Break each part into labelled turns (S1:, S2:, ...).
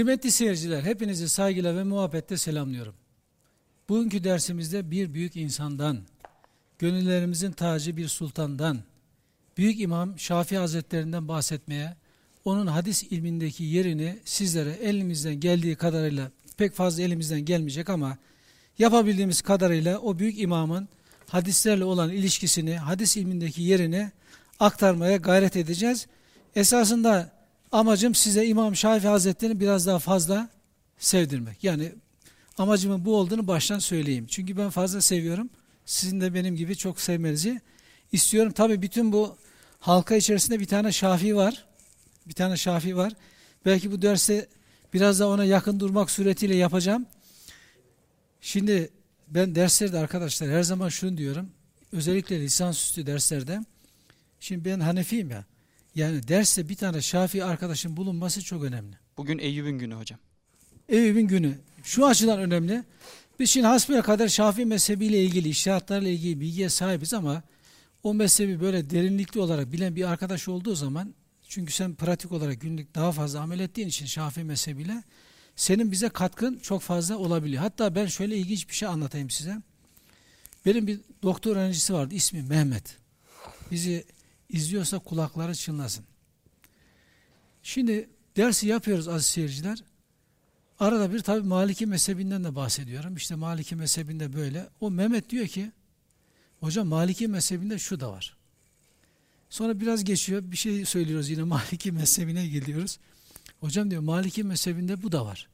S1: Kıymetli seyirciler, hepinizi saygıyla ve muhabbetle selamlıyorum. Bugünkü dersimizde bir büyük insandan, gönüllerimizin tacı bir sultandan, Büyük İmam Şafii Hazretlerinden bahsetmeye, onun hadis ilmindeki yerini sizlere elimizden geldiği kadarıyla, pek fazla elimizden gelmeyecek ama yapabildiğimiz kadarıyla o büyük imamın hadislerle olan ilişkisini, hadis ilmindeki yerini aktarmaya gayret edeceğiz. Esasında amacım size İmam Şafii Hazretleri'ni biraz daha fazla sevdirmek. Yani amacımın bu olduğunu baştan söyleyeyim. Çünkü ben fazla seviyorum. Sizin de benim gibi çok sevmenizi istiyorum. Tabi bütün bu halka içerisinde bir tane Şafii var. Bir tane Şafii var. Belki bu derste biraz da ona yakın durmak suretiyle yapacağım. Şimdi ben derslerde arkadaşlar her zaman şunu diyorum. Özellikle lisansüstü derslerde. Şimdi ben Hanefiyim ya. Yani derste bir tane Şafii arkadaşın bulunması çok önemli.
S2: Bugün Eyüp'ün günü hocam.
S1: Eyüp'ün günü. Şu açıdan önemli. Biz şimdi hasbel kadar Şafii mezhebiyle ilgili, iştihatlarla ilgili bilgiye sahibiz ama o mezhebi böyle derinlikli olarak bilen bir arkadaş olduğu zaman çünkü sen pratik olarak günlük daha fazla amel ettiğin için Şafii mezhebiyle senin bize katkın çok fazla olabiliyor. Hatta ben şöyle ilginç bir şey anlatayım size. Benim bir doktor öğrencisi vardı ismi Mehmet. Bizi izliyorsa kulakları çınlasın. Şimdi dersi yapıyoruz aziz seyirciler. Arada bir tabi Maliki mezhebinden de bahsediyorum. İşte Maliki mezhebinde böyle. O Mehmet diyor ki hocam Maliki mezhebinde şu da var. Sonra biraz geçiyor bir şey söylüyoruz yine Maliki mezhebine geliyoruz. Hocam diyor Maliki mezhebinde bu da var.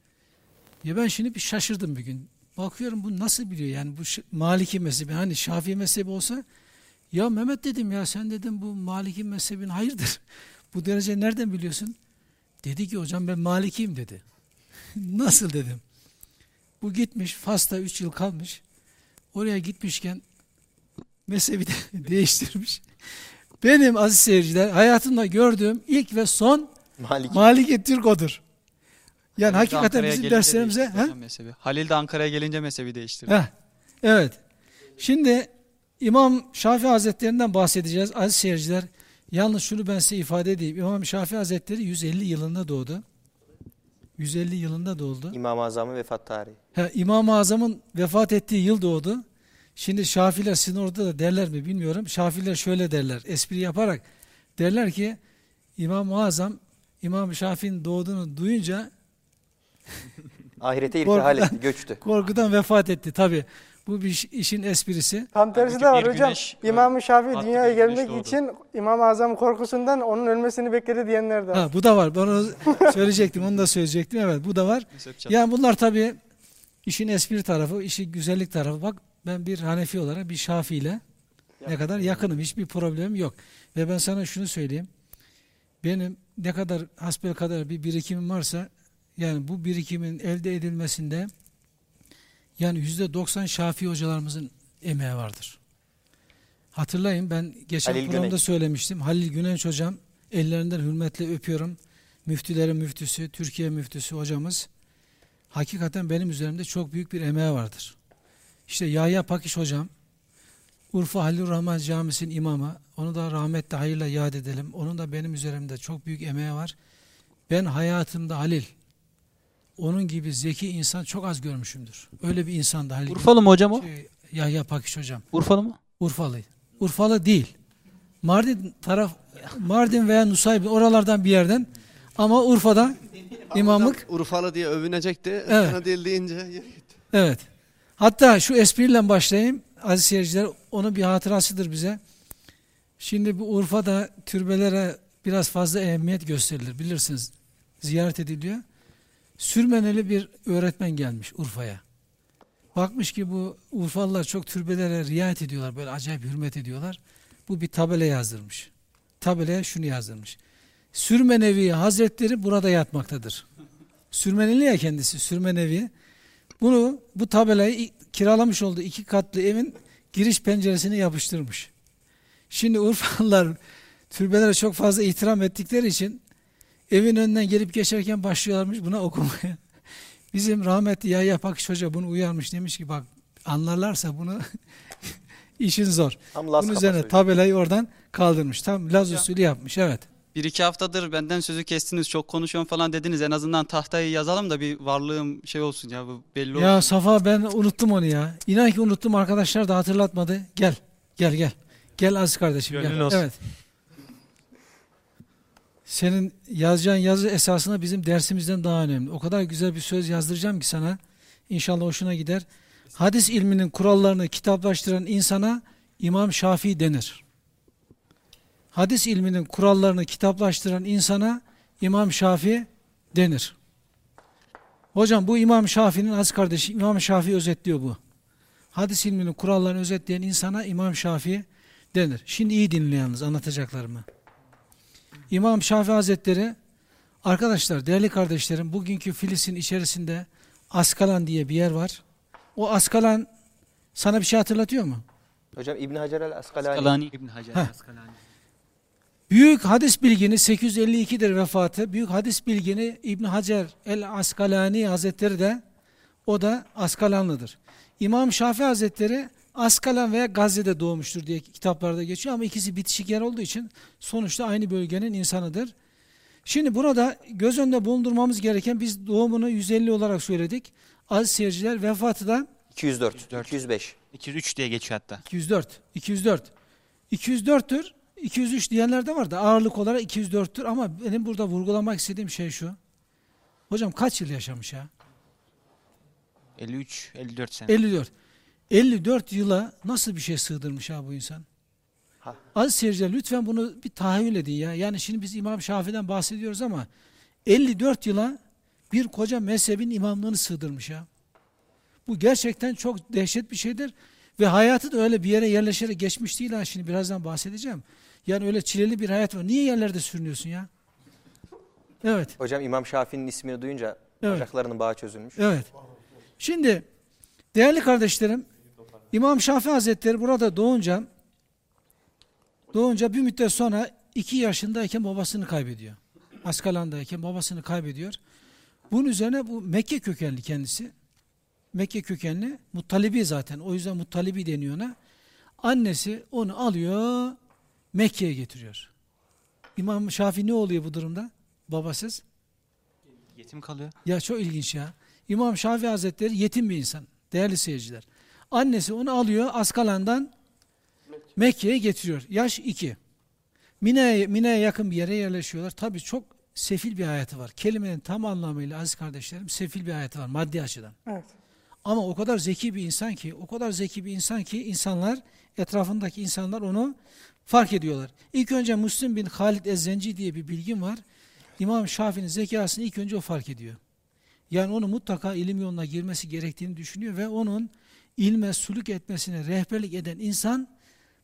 S1: Ya ben şimdi bir şaşırdım bir gün. Bakıyorum bu nasıl biliyor yani bu Maliki mezhebi hani Şafii mezhebi olsa ya Mehmet dedim ya sen dedim bu Maliki mezhebin hayırdır? bu derece nereden biliyorsun? Dedi ki hocam ben Malikiyim dedi. Nasıl dedim. Bu gitmiş Fas'ta 3 yıl kalmış. Oraya gitmişken mezhebi de değiştirmiş. Benim aziz seyirciler hayatımda gördüğüm ilk ve son Maliki, Maliki Türk odur. Yani Halil hakikaten de bizim derslerimize... He?
S2: Halil de Ankara'ya gelince mezhebi değiştirdi.
S1: Heh, evet. Şimdi İmam Şafii Hazretlerinden bahsedeceğiz aziz seyirciler. Yalnız şunu ben size ifade edeyim. İmam Şafii Hazretleri 150 yılında doğdu. 150 yılında doğdu.
S3: İmam-ı Azam'ın vefat tarihi.
S1: He, İmam-ı Azam'ın vefat ettiği yıl doğdu. Şimdi Şafiler sizin orada da derler mi bilmiyorum. Şafiler şöyle derler. Espri yaparak derler ki İmam-ı Azam İmam Şafii'nin doğduğunu duyunca
S3: ahirete irtihal etti, göçtü.
S1: Korkudan vefat etti tabi. Bu bir işin esprisi.
S4: Tam tersi de var hocam. İmam-ı Şafii dünyaya gelmek için İmam-ı Azam korkusundan onun ölmesini bekledi diyenler de var.
S1: Ha, bu da var. Ben onu söyleyecektim. Onu da söyleyecektim. Evet bu da var. Yani bunlar tabi işin espri tarafı, işin güzellik tarafı. Bak ben bir Hanefi olarak bir Şafii ile ne kadar yakınım. Hiçbir problemim yok. Ve ben sana şunu söyleyeyim. Benim ne kadar hasbel kadar bir birikimim varsa yani bu birikimin elde edilmesinde yani yüzde doksan Şafii hocalarımızın emeği vardır. Hatırlayın ben geçen Halil programda Güney. söylemiştim. Halil Günenç hocam ellerinden hürmetle öpüyorum. Müftülerin müftüsü, Türkiye müftüsü hocamız. Hakikaten benim üzerimde çok büyük bir emeği vardır. İşte Yahya Pakiş hocam, Urfa Halil Rahman Camisi'nin imamı, onu da rahmetle hayırla yad edelim. Onun da benim üzerimde çok büyük emeği var. Ben hayatımda Halil, onun gibi zeki insan çok az görmüşümdür. Öyle bir insan da Halil.
S2: Urfalı mı hocam o? Şey,
S1: Yahya Pakiş hocam.
S2: Urfalı mı?
S1: Urfalı. Urfalı değil. Mardin taraf Mardin veya Nusaybin oralardan bir yerden ama Urfa'da imamlık.
S5: Urfalı diye övünecekti. Evet. Sana değil deyince
S1: Evet. Hatta şu espriyle başlayayım. Aziz seyirciler onun bir hatırasıdır bize. Şimdi bu Urfa'da türbelere biraz fazla ehemmiyet gösterilir bilirsiniz. Ziyaret ediliyor. Sürmeneli bir öğretmen gelmiş Urfa'ya. Bakmış ki bu Urfalılar çok türbelere riayet ediyorlar. Böyle acayip hürmet ediyorlar. Bu bir tabela yazdırmış. Tabelaya şunu yazdırmış. Sürmenevi Hazretleri burada yatmaktadır. Sürmeneli ya kendisi Sürmenevi. Bunu bu tabelayı kiralamış olduğu iki katlı evin giriş penceresine yapıştırmış. Şimdi Urfalılar türbelere çok fazla ihtiram ettikleri için evin önünden gelip geçerken başlıyorlarmış buna okumaya. Bizim rahmetli Yahya Pakış Hoca bunu uyarmış demiş ki bak anlarlarsa bunu işin zor. Tam Bunun üzerine tabelayı oradan kaldırmış. Tam Laz usulü yapmış evet.
S2: Bir iki haftadır benden sözü kestiniz, çok konuşuyorum falan dediniz. En azından tahtayı yazalım da bir varlığım şey olsun ya bu belli olsun.
S1: Ya Safa ben unuttum onu ya. İnan ki unuttum arkadaşlar da hatırlatmadı. Gel. Gel gel. Gel Aziz kardeşim
S6: Gönlün
S1: gel.
S6: olsun.
S1: Evet. Senin yazacağın yazı esasında bizim dersimizden daha önemli. O kadar güzel bir söz yazdıracağım ki sana. İnşallah hoşuna gider. Hadis ilminin kurallarını kitaplaştıran insana İmam Şafii denir. Hadis ilminin kurallarını kitaplaştıran insana İmam Şafii denir. Hocam bu İmam Şafii'nin az kardeşi İmam Şafii özetliyor bu. Hadis ilminin kurallarını özetleyen insana İmam Şafii denir. Şimdi iyi dinle yalnız anlatacaklarımı. İmam Şafii Hazretleri arkadaşlar değerli kardeşlerim bugünkü Filistin içerisinde Askalan diye bir yer var. O Askalan sana bir şey hatırlatıyor mu?
S3: Hocam İbn Hacer el Askalani.
S2: Askalani İbn Hacer
S1: Heh.
S2: Askalani.
S1: Büyük hadis bilgini 852'dir vefatı. Büyük hadis bilgini İbn Hacer el Askalani Hazretleri de o da Askalanlıdır. İmam Şafii Hazretleri Askalan veya Gazze'de doğmuştur diye kitaplarda geçiyor ama ikisi bitişik yer olduğu için sonuçta aynı bölgenin insanıdır. Şimdi burada göz önünde bulundurmamız gereken biz doğumunu 150 olarak söyledik. Aziz seyirciler vefatı da
S3: 204,
S6: 204.
S3: 205.
S6: 203 diye geçiyor hatta.
S1: 204. 204. 204'tür. 203 diyenler de var da ağırlık olarak 204'tür ama benim burada vurgulamak istediğim şey şu. Hocam kaç yıl yaşamış ya?
S6: 53 54 sene.
S1: 54. 54 yıla nasıl bir şey sığdırmış ha bu insan?
S3: Ha.
S1: Aziz seyirciler lütfen bunu bir tahayyül edin ya. Yani şimdi biz İmam Şafii'den bahsediyoruz ama 54 yıla bir koca mezhebin imamlığını sığdırmış ya. Bu gerçekten çok dehşet bir şeydir. Ve hayatı da öyle bir yere yerleşerek geçmiş değil ha. Şimdi birazdan bahsedeceğim. Yani öyle çileli bir hayat var. Niye yerlerde sürünüyorsun ya? Evet.
S3: Hocam İmam Şafii'nin ismini duyunca
S1: Evet.
S3: bacaklarının bağı çözülmüş.
S1: Evet. Şimdi değerli kardeşlerim İmam Şafii Hazretleri burada doğunca doğunca bir müddet sonra iki yaşındayken babasını kaybediyor. Askalan'dayken babasını kaybediyor. Bunun üzerine bu Mekke kökenli kendisi. Mekke kökenli Muttalibi zaten. O yüzden Muttalibi deniyor ona. Annesi onu alıyor Mekke'ye getiriyor. İmam Şafii ne oluyor bu durumda? Babasız.
S6: Yetim kalıyor.
S1: Ya çok ilginç ya. İmam Şafii Hazretleri yetim bir insan. Değerli seyirciler. Annesi onu alıyor Askalan'dan Mekke'ye getiriyor. Yaş 2. Mine'ye Mine'ye yakın bir yere yerleşiyorlar. Tabii çok sefil bir hayatı var. Kelimenin tam anlamıyla aziz kardeşlerim sefil bir hayatı var maddi açıdan.
S4: Evet.
S1: Ama o kadar zeki bir insan ki, o kadar zeki bir insan ki insanlar, etrafındaki insanlar onu fark ediyorlar. İlk önce Müslim bin Halid Ezzenci diye bir bilgim var. İmam Şafii'nin zekasını ilk önce o fark ediyor. Yani onu mutlaka ilim yoluna girmesi gerektiğini düşünüyor ve onun ilme suluk etmesine rehberlik eden insan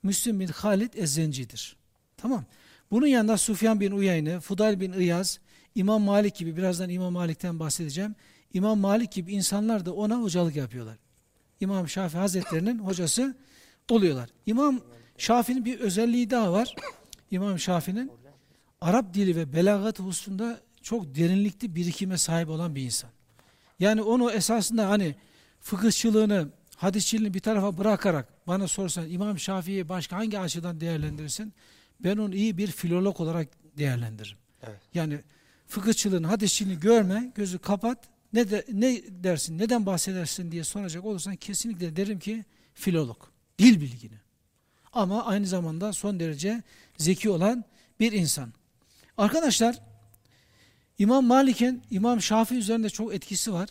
S1: Müslim bin Halid Ezzenci'dir. Tamam. Bunun yanında Sufyan bin Uyeyne, Fudayl bin İyaz, İmam Malik gibi birazdan İmam Malik'ten bahsedeceğim. İmam Malik gibi insanlar da ona hocalık yapıyorlar. İmam Şafii Hazretlerinin hocası oluyorlar. İmam Şafii'nin bir özelliği daha var. İmam Şafii'nin Arap dili ve belagat hususunda çok derinlikli birikime sahip olan bir insan. Yani onu esasında hani fıkıhçılığını, hadisçiliğini bir tarafa bırakarak bana sorsan İmam Şafii'yi başka hangi açıdan değerlendirirsin? Ben onu iyi bir filolog olarak değerlendiririm.
S3: Evet.
S1: Yani fıkıhçılığını, hadisçiliğini görme, gözü kapat. Ne de, ne dersin, neden bahsedersin diye soracak olursan kesinlikle derim ki filolog. Dil bilgini. Ama aynı zamanda son derece zeki olan bir insan. Arkadaşlar İmam Malik'in İmam Şafii üzerinde çok etkisi var.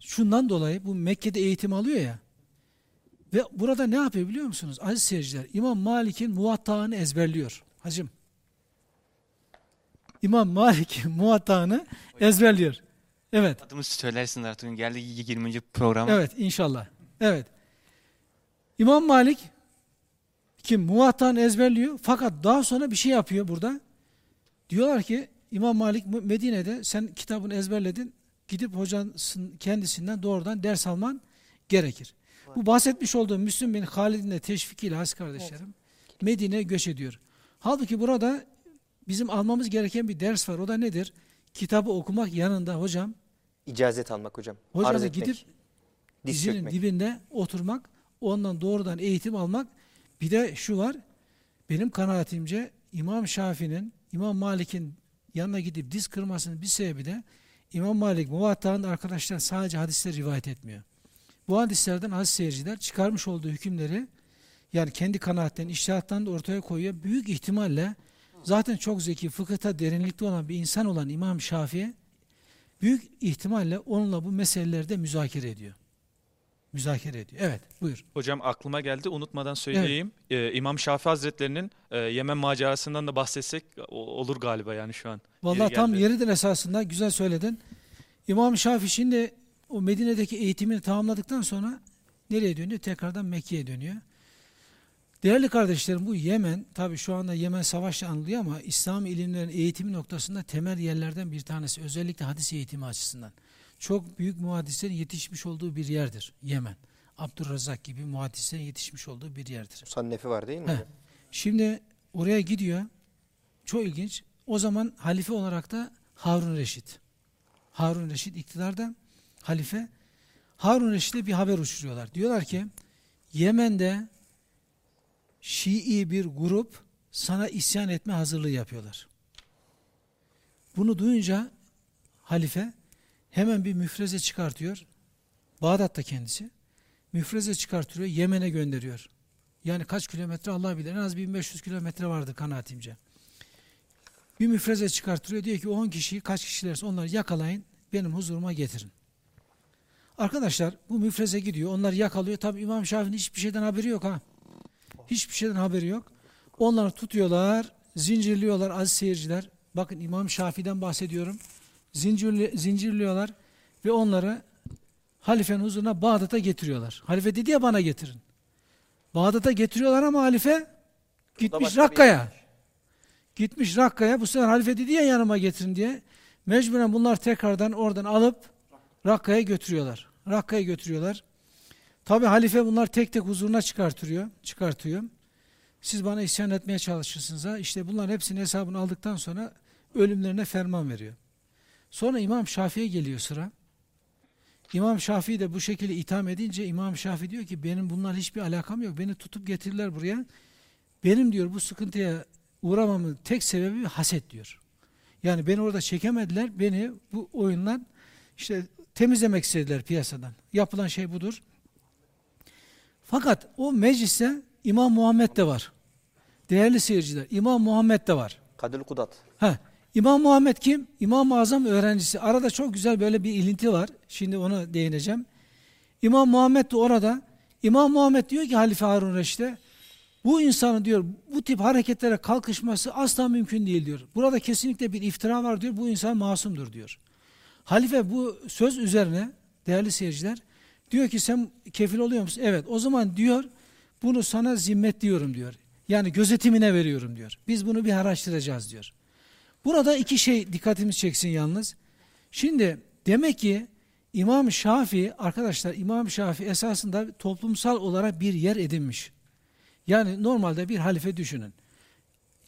S1: Şundan dolayı bu Mekke'de eğitim alıyor ya. Ve burada ne yapıyor biliyor musunuz? Aziz seyirciler, İmam Malik'in muvattağını ezberliyor. Hacım. İmam Malik'in muvattağını ezberliyor. Evet.
S6: Adımı söylersin artık. Geldi 20. program.
S1: Evet inşallah. Evet. İmam Malik kim muvattan ezberliyor fakat daha sonra bir şey yapıyor burada. Diyorlar ki İmam Malik Medine'de sen kitabını ezberledin gidip hocanın kendisinden doğrudan ders alman gerekir. Bu bahsetmiş olduğum Müslüm bin Halid'in de teşvikiyle has kardeşlerim Medine'ye göç ediyor. Halbuki burada bizim almamız gereken bir ders var. O da nedir? Kitabı okumak yanında hocam
S3: İcazet almak hocam.
S1: Hocam gidip
S3: diz
S1: dizinin
S3: çökmek.
S1: dibinde oturmak, ondan doğrudan eğitim almak. Bir de şu var, benim kanaatimce İmam Şafii'nin İmam Malik'in yanına gidip diz kırmasının bir sebebi de İmam Malik Muvatta'nın arkadaşlar sadece hadisleri rivayet etmiyor. Bu hadislerden aziz seyirciler çıkarmış olduğu hükümleri yani kendi kanaatten, iştihattan da ortaya koyuyor. Büyük ihtimalle zaten çok zeki, fıkıhta derinlikli olan bir insan olan İmam Şafii büyük ihtimalle onunla bu meselelerde müzakere ediyor. Müzakere ediyor. Evet, buyur.
S7: Hocam aklıma geldi unutmadan söyleyeyim. Ee, İmam Şafii Hazretlerinin e, Yemen macerasından da bahsetsek o- olur galiba yani şu an.
S1: Vallahi
S7: Yeri
S1: tam yeridir esasında. Güzel söyledin. İmam Şafii şimdi o Medine'deki eğitimini tamamladıktan sonra nereye dönüyor? Tekrardan Mekke'ye dönüyor. Değerli kardeşlerim bu Yemen, tabi şu anda Yemen savaşla anılıyor ama İslam ilimlerin eğitimi noktasında temel yerlerden bir tanesi. Özellikle hadis eğitimi açısından. Çok büyük muhaddislerin yetişmiş olduğu bir yerdir Yemen. Abdurrazak gibi muhaddislerin yetişmiş olduğu bir yerdir.
S3: Musannefi var değil mi?
S1: Heh. Şimdi oraya gidiyor. Çok ilginç. O zaman halife olarak da Harun Reşit. Harun Reşit iktidarda halife. Harun Reşit'e bir haber uçuruyorlar. Diyorlar ki Yemen'de Şii bir grup sana isyan etme hazırlığı yapıyorlar. Bunu duyunca halife hemen bir müfreze çıkartıyor. Bağdat'ta kendisi. Müfreze çıkartıyor, Yemen'e gönderiyor. Yani kaç kilometre Allah bilir. En az 1500 kilometre vardır kanaatimce. Bir müfreze çıkartıyor. Diyor ki 10 kişiyi kaç kişilerse onları yakalayın. Benim huzuruma getirin. Arkadaşlar bu müfreze gidiyor. Onları yakalıyor. Tabi İmam Şafii'nin hiçbir şeyden haberi yok ha. Hiçbir şeyden haberi yok. Onları tutuyorlar. Zincirliyorlar aziz seyirciler. Bakın İmam Şafii'den bahsediyorum. Zincirli, zincirliyorlar ve onları halifenin huzuruna Bağdat'a getiriyorlar. Halife dedi ya bana getirin. Bağdat'a getiriyorlar ama halife gitmiş Rakka'ya. Gitmiş Rakka'ya. Bu sefer halife dedi ya yanıma getirin diye. Mecburen bunlar tekrardan oradan alıp Rakka'ya götürüyorlar. Rakka'ya götürüyorlar. Tabi halife bunlar tek tek huzuruna çıkartıyor. çıkartıyor. Siz bana isyan etmeye çalışırsınız ha. İşte bunların hepsinin hesabını aldıktan sonra ölümlerine ferman veriyor. Sonra İmam Şafii'ye geliyor sıra. İmam Şafii de bu şekilde itham edince İmam Şafii diyor ki benim bunlar hiçbir alakam yok. Beni tutup getirdiler buraya. Benim diyor bu sıkıntıya uğramamın tek sebebi haset diyor. Yani beni orada çekemediler. Beni bu oyundan işte temizlemek istediler piyasadan. Yapılan şey budur. Fakat o mecliste İmam Muhammed de var. Değerli seyirciler, İmam Muhammed de var.
S3: Kadül Kudat.
S1: Ha, İmam Muhammed kim? İmam-ı Azam öğrencisi. Arada çok güzel böyle bir ilinti var. Şimdi ona değineceğim. İmam Muhammed de orada. İmam Muhammed diyor ki Halife Harun Reşit'e bu insanın diyor bu tip hareketlere kalkışması asla mümkün değil diyor. Burada kesinlikle bir iftira var diyor. Bu insan masumdur diyor. Halife bu söz üzerine değerli seyirciler diyor ki sen kefil oluyor musun? Evet. O zaman diyor bunu sana zimmet diyorum diyor. Yani gözetimine veriyorum diyor. Biz bunu bir araştıracağız diyor. Burada iki şey dikkatimiz çeksin yalnız. Şimdi demek ki İmam Şafii arkadaşlar İmam Şafii esasında toplumsal olarak bir yer edinmiş. Yani normalde bir halife düşünün.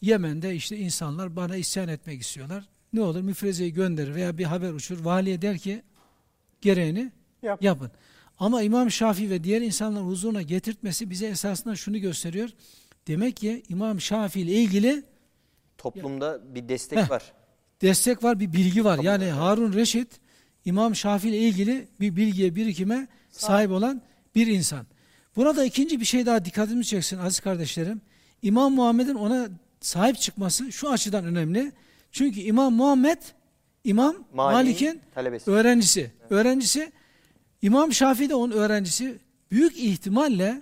S1: Yemen'de işte insanlar bana isyan etmek istiyorlar. Ne olur müfrezeyi gönderir veya bir haber uçur. Valiye der ki gereğini
S4: Yap.
S1: yapın. Ama İmam Şafii ve diğer insanlar huzuruna getirtmesi bize esasında şunu gösteriyor. Demek ki İmam Şafii ile ilgili
S3: Toplumda bir destek
S1: Heh.
S3: var.
S1: destek var, bir bilgi var. Yani Harun Reşit İmam Şafii ile ilgili bir bilgiye, birikime sahip olan bir insan. Burada ikinci bir şey daha dikkatimi çeksin aziz kardeşlerim. İmam Muhammed'in ona sahip çıkması şu açıdan önemli. Çünkü İmam Muhammed İmam Malik'in
S3: talebesi.
S1: öğrencisi. Öğrencisi İmam Şafii de onun öğrencisi. Büyük ihtimalle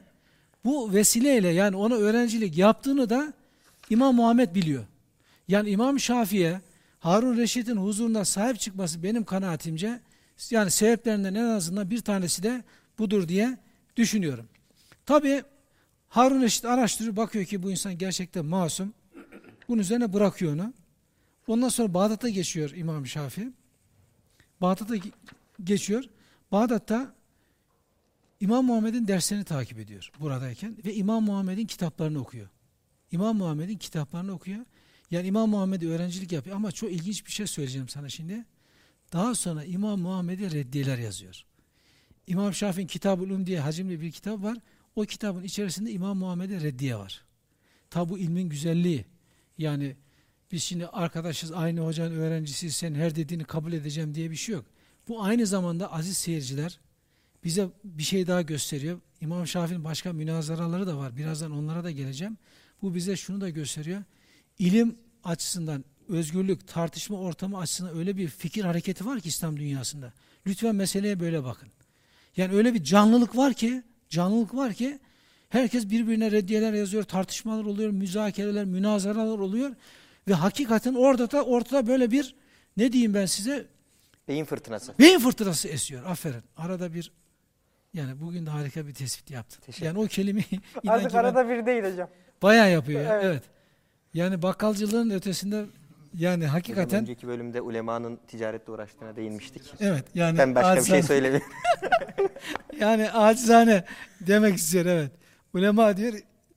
S1: bu vesileyle yani ona öğrencilik yaptığını da İmam Muhammed biliyor. Yani İmam Şafii'ye Harun Reşit'in huzurunda sahip çıkması benim kanaatimce yani sebeplerinden en azından bir tanesi de budur diye düşünüyorum. Tabi Harun Reşit araştırıyor bakıyor ki bu insan gerçekten masum. Bunun üzerine bırakıyor onu. Ondan sonra Bağdat'a geçiyor İmam Şafii. Bağdat'a ge- geçiyor. Bağdat'ta İmam Muhammed'in derslerini takip ediyor buradayken ve İmam Muhammed'in kitaplarını okuyor. İmam Muhammed'in kitaplarını okuyor. Yani İmam Muhammed'e öğrencilik yapıyor ama çok ilginç bir şey söyleyeceğim sana şimdi. Daha sonra İmam Muhammed'e reddiyeler yazıyor. İmam Şafii'nin Kitab-ül Um diye hacimli bir kitap var. O kitabın içerisinde İmam Muhammed'e reddiye var. Tabi bu ilmin güzelliği. Yani Biz şimdi arkadaşız, aynı hocanın öğrencisiyiz, sen her dediğini kabul edeceğim diye bir şey yok. Bu aynı zamanda aziz seyirciler bize bir şey daha gösteriyor. İmam Şafii'nin başka münazaraları da var. Birazdan onlara da geleceğim. Bu bize şunu da gösteriyor. İlim açısından özgürlük, tartışma ortamı açısından öyle bir fikir hareketi var ki İslam dünyasında. Lütfen meseleye böyle bakın. Yani öyle bir canlılık var ki, canlılık var ki herkes birbirine reddiyeler yazıyor, tartışmalar oluyor, müzakereler, münazaralar oluyor ve hakikaten orada da ortada böyle bir ne diyeyim ben size
S3: Beyin fırtınası.
S1: beyin fırtınası esiyor. Aferin. Arada bir yani bugün de harika bir tespit yaptın.
S3: Teşekkür
S1: Yani o kelimeyi
S4: Artık arada bir değil hocam.
S1: bayağı yapıyor. ya,
S4: Evet.
S1: Evet. Yani bakkalcılığın ötesinde yani
S3: Hocam
S1: hakikaten
S3: önceki bölümde ulemanın ticaretle uğraştığına değinmiştik.
S1: evet yani
S3: Ben başka bir şey
S1: acizane-
S3: söylemiyorum.
S1: Yani acizane demek istiyor evet. Ulema diyor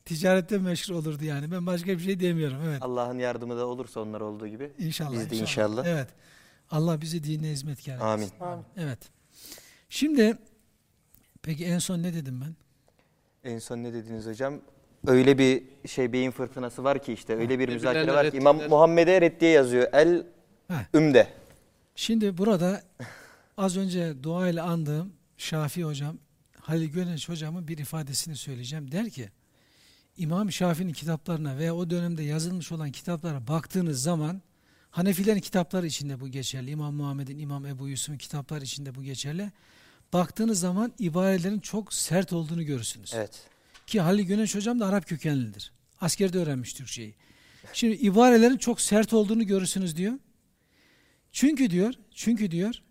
S1: ticarette meşhur olurdu yani. Ben başka bir şey demiyorum evet.
S3: Allah'ın yardımı da olursa onlar olduğu gibi.
S1: İnşallah.
S3: Biz de inşallah.
S1: Evet. Allah bizi dinine hizmetkar etsin.
S3: Amin.
S4: Amin.
S1: Evet. Şimdi peki en son ne dedim ben?
S3: En son ne dediniz hocam? Öyle bir şey beyin fırtınası var ki işte öyle bir müzakere var ki İmam. Muhammed'e reddiye yazıyor. El
S1: Heh.
S3: Ümde.
S1: Şimdi burada az önce duayla andığım Şafii hocam, Halil Gönenç hocamın bir ifadesini söyleyeceğim. Der ki, İmam Şafii'nin kitaplarına veya o dönemde yazılmış olan kitaplara baktığınız zaman Hanefilerin kitapları içinde bu geçerli. İmam Muhammed'in, İmam Ebu Yusuf'un kitapları içinde bu geçerli. Baktığınız zaman ibarelerin çok sert olduğunu görürsünüz.
S3: Evet.
S1: Ki Halil Gönenç hocam da Arap kökenlidir. Askerde öğrenmiş Türkçeyi. Şimdi ibarelerin çok sert olduğunu görürsünüz diyor. Çünkü diyor, çünkü diyor,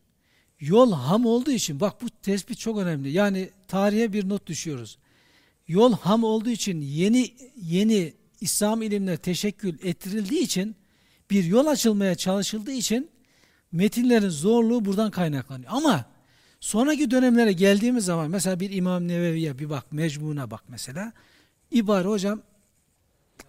S1: yol ham olduğu için, bak bu tespit çok önemli. Yani tarihe bir not düşüyoruz. Yol ham olduğu için yeni yeni İslam ilimler teşekkül ettirildiği için bir yol açılmaya çalışıldığı için metinlerin zorluğu buradan kaynaklanıyor. Ama sonraki dönemlere geldiğimiz zaman mesela bir İmam Nevevi'ye bir bak, mecmuna bak mesela. İbare hocam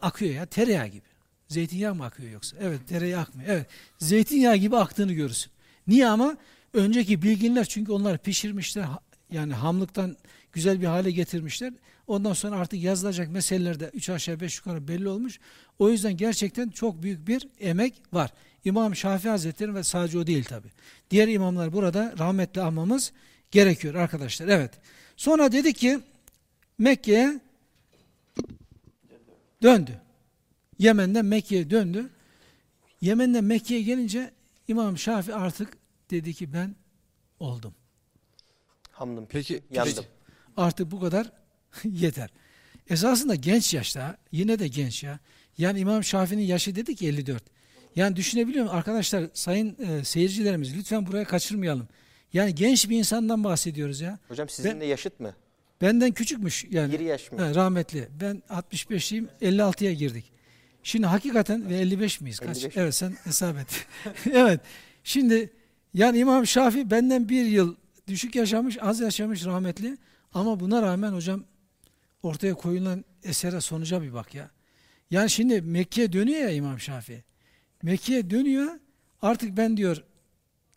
S1: akıyor ya tereyağı gibi. Zeytinyağı mı akıyor yoksa? Evet tereyağı akmıyor. Evet zeytinyağı gibi aktığını görürsün. Niye ama? Önceki bilginler çünkü onlar pişirmişler yani hamlıktan güzel bir hale getirmişler. Ondan sonra artık yazılacak meselelerde 3 aşağı 5 yukarı belli olmuş. O yüzden gerçekten çok büyük bir emek var. İmam Şafii Hazretleri ve sadece o değil tabi. Diğer imamlar burada rahmetli almamız gerekiyor arkadaşlar. Evet. Sonra dedi ki Mekke'ye döndü. Yemen'den Mekke'ye döndü. Yemen'den Mekke'ye gelince İmam Şafii artık dedi ki ben oldum.
S3: Hamdım.
S5: Peki
S3: Yandım.
S1: Artık bu kadar yeter. Esasında genç yaşta, yine de genç ya. Yani İmam Şafii'nin yaşı dedi ki 54. Yani düşünebiliyor musun? Arkadaşlar, sayın e, seyircilerimiz lütfen buraya kaçırmayalım. Yani genç bir insandan bahsediyoruz ya.
S3: Hocam sizinle yaşıt mı?
S1: Benden küçükmüş yani.
S3: Bir yaş mı?
S1: He, rahmetli. Ben 65'liyim, 56'ya girdik. Şimdi hakikaten ve 55 miyiz? Kaç?
S3: 55.
S1: Evet sen hesap et. evet. Şimdi yani İmam Şafii benden bir yıl düşük yaşamış, az yaşamış rahmetli. Ama buna rağmen hocam ortaya koyulan esere sonuca bir bak ya. Yani şimdi Mekke'ye dönüyor ya İmam Şafii. Mekke'ye dönüyor. Artık ben diyor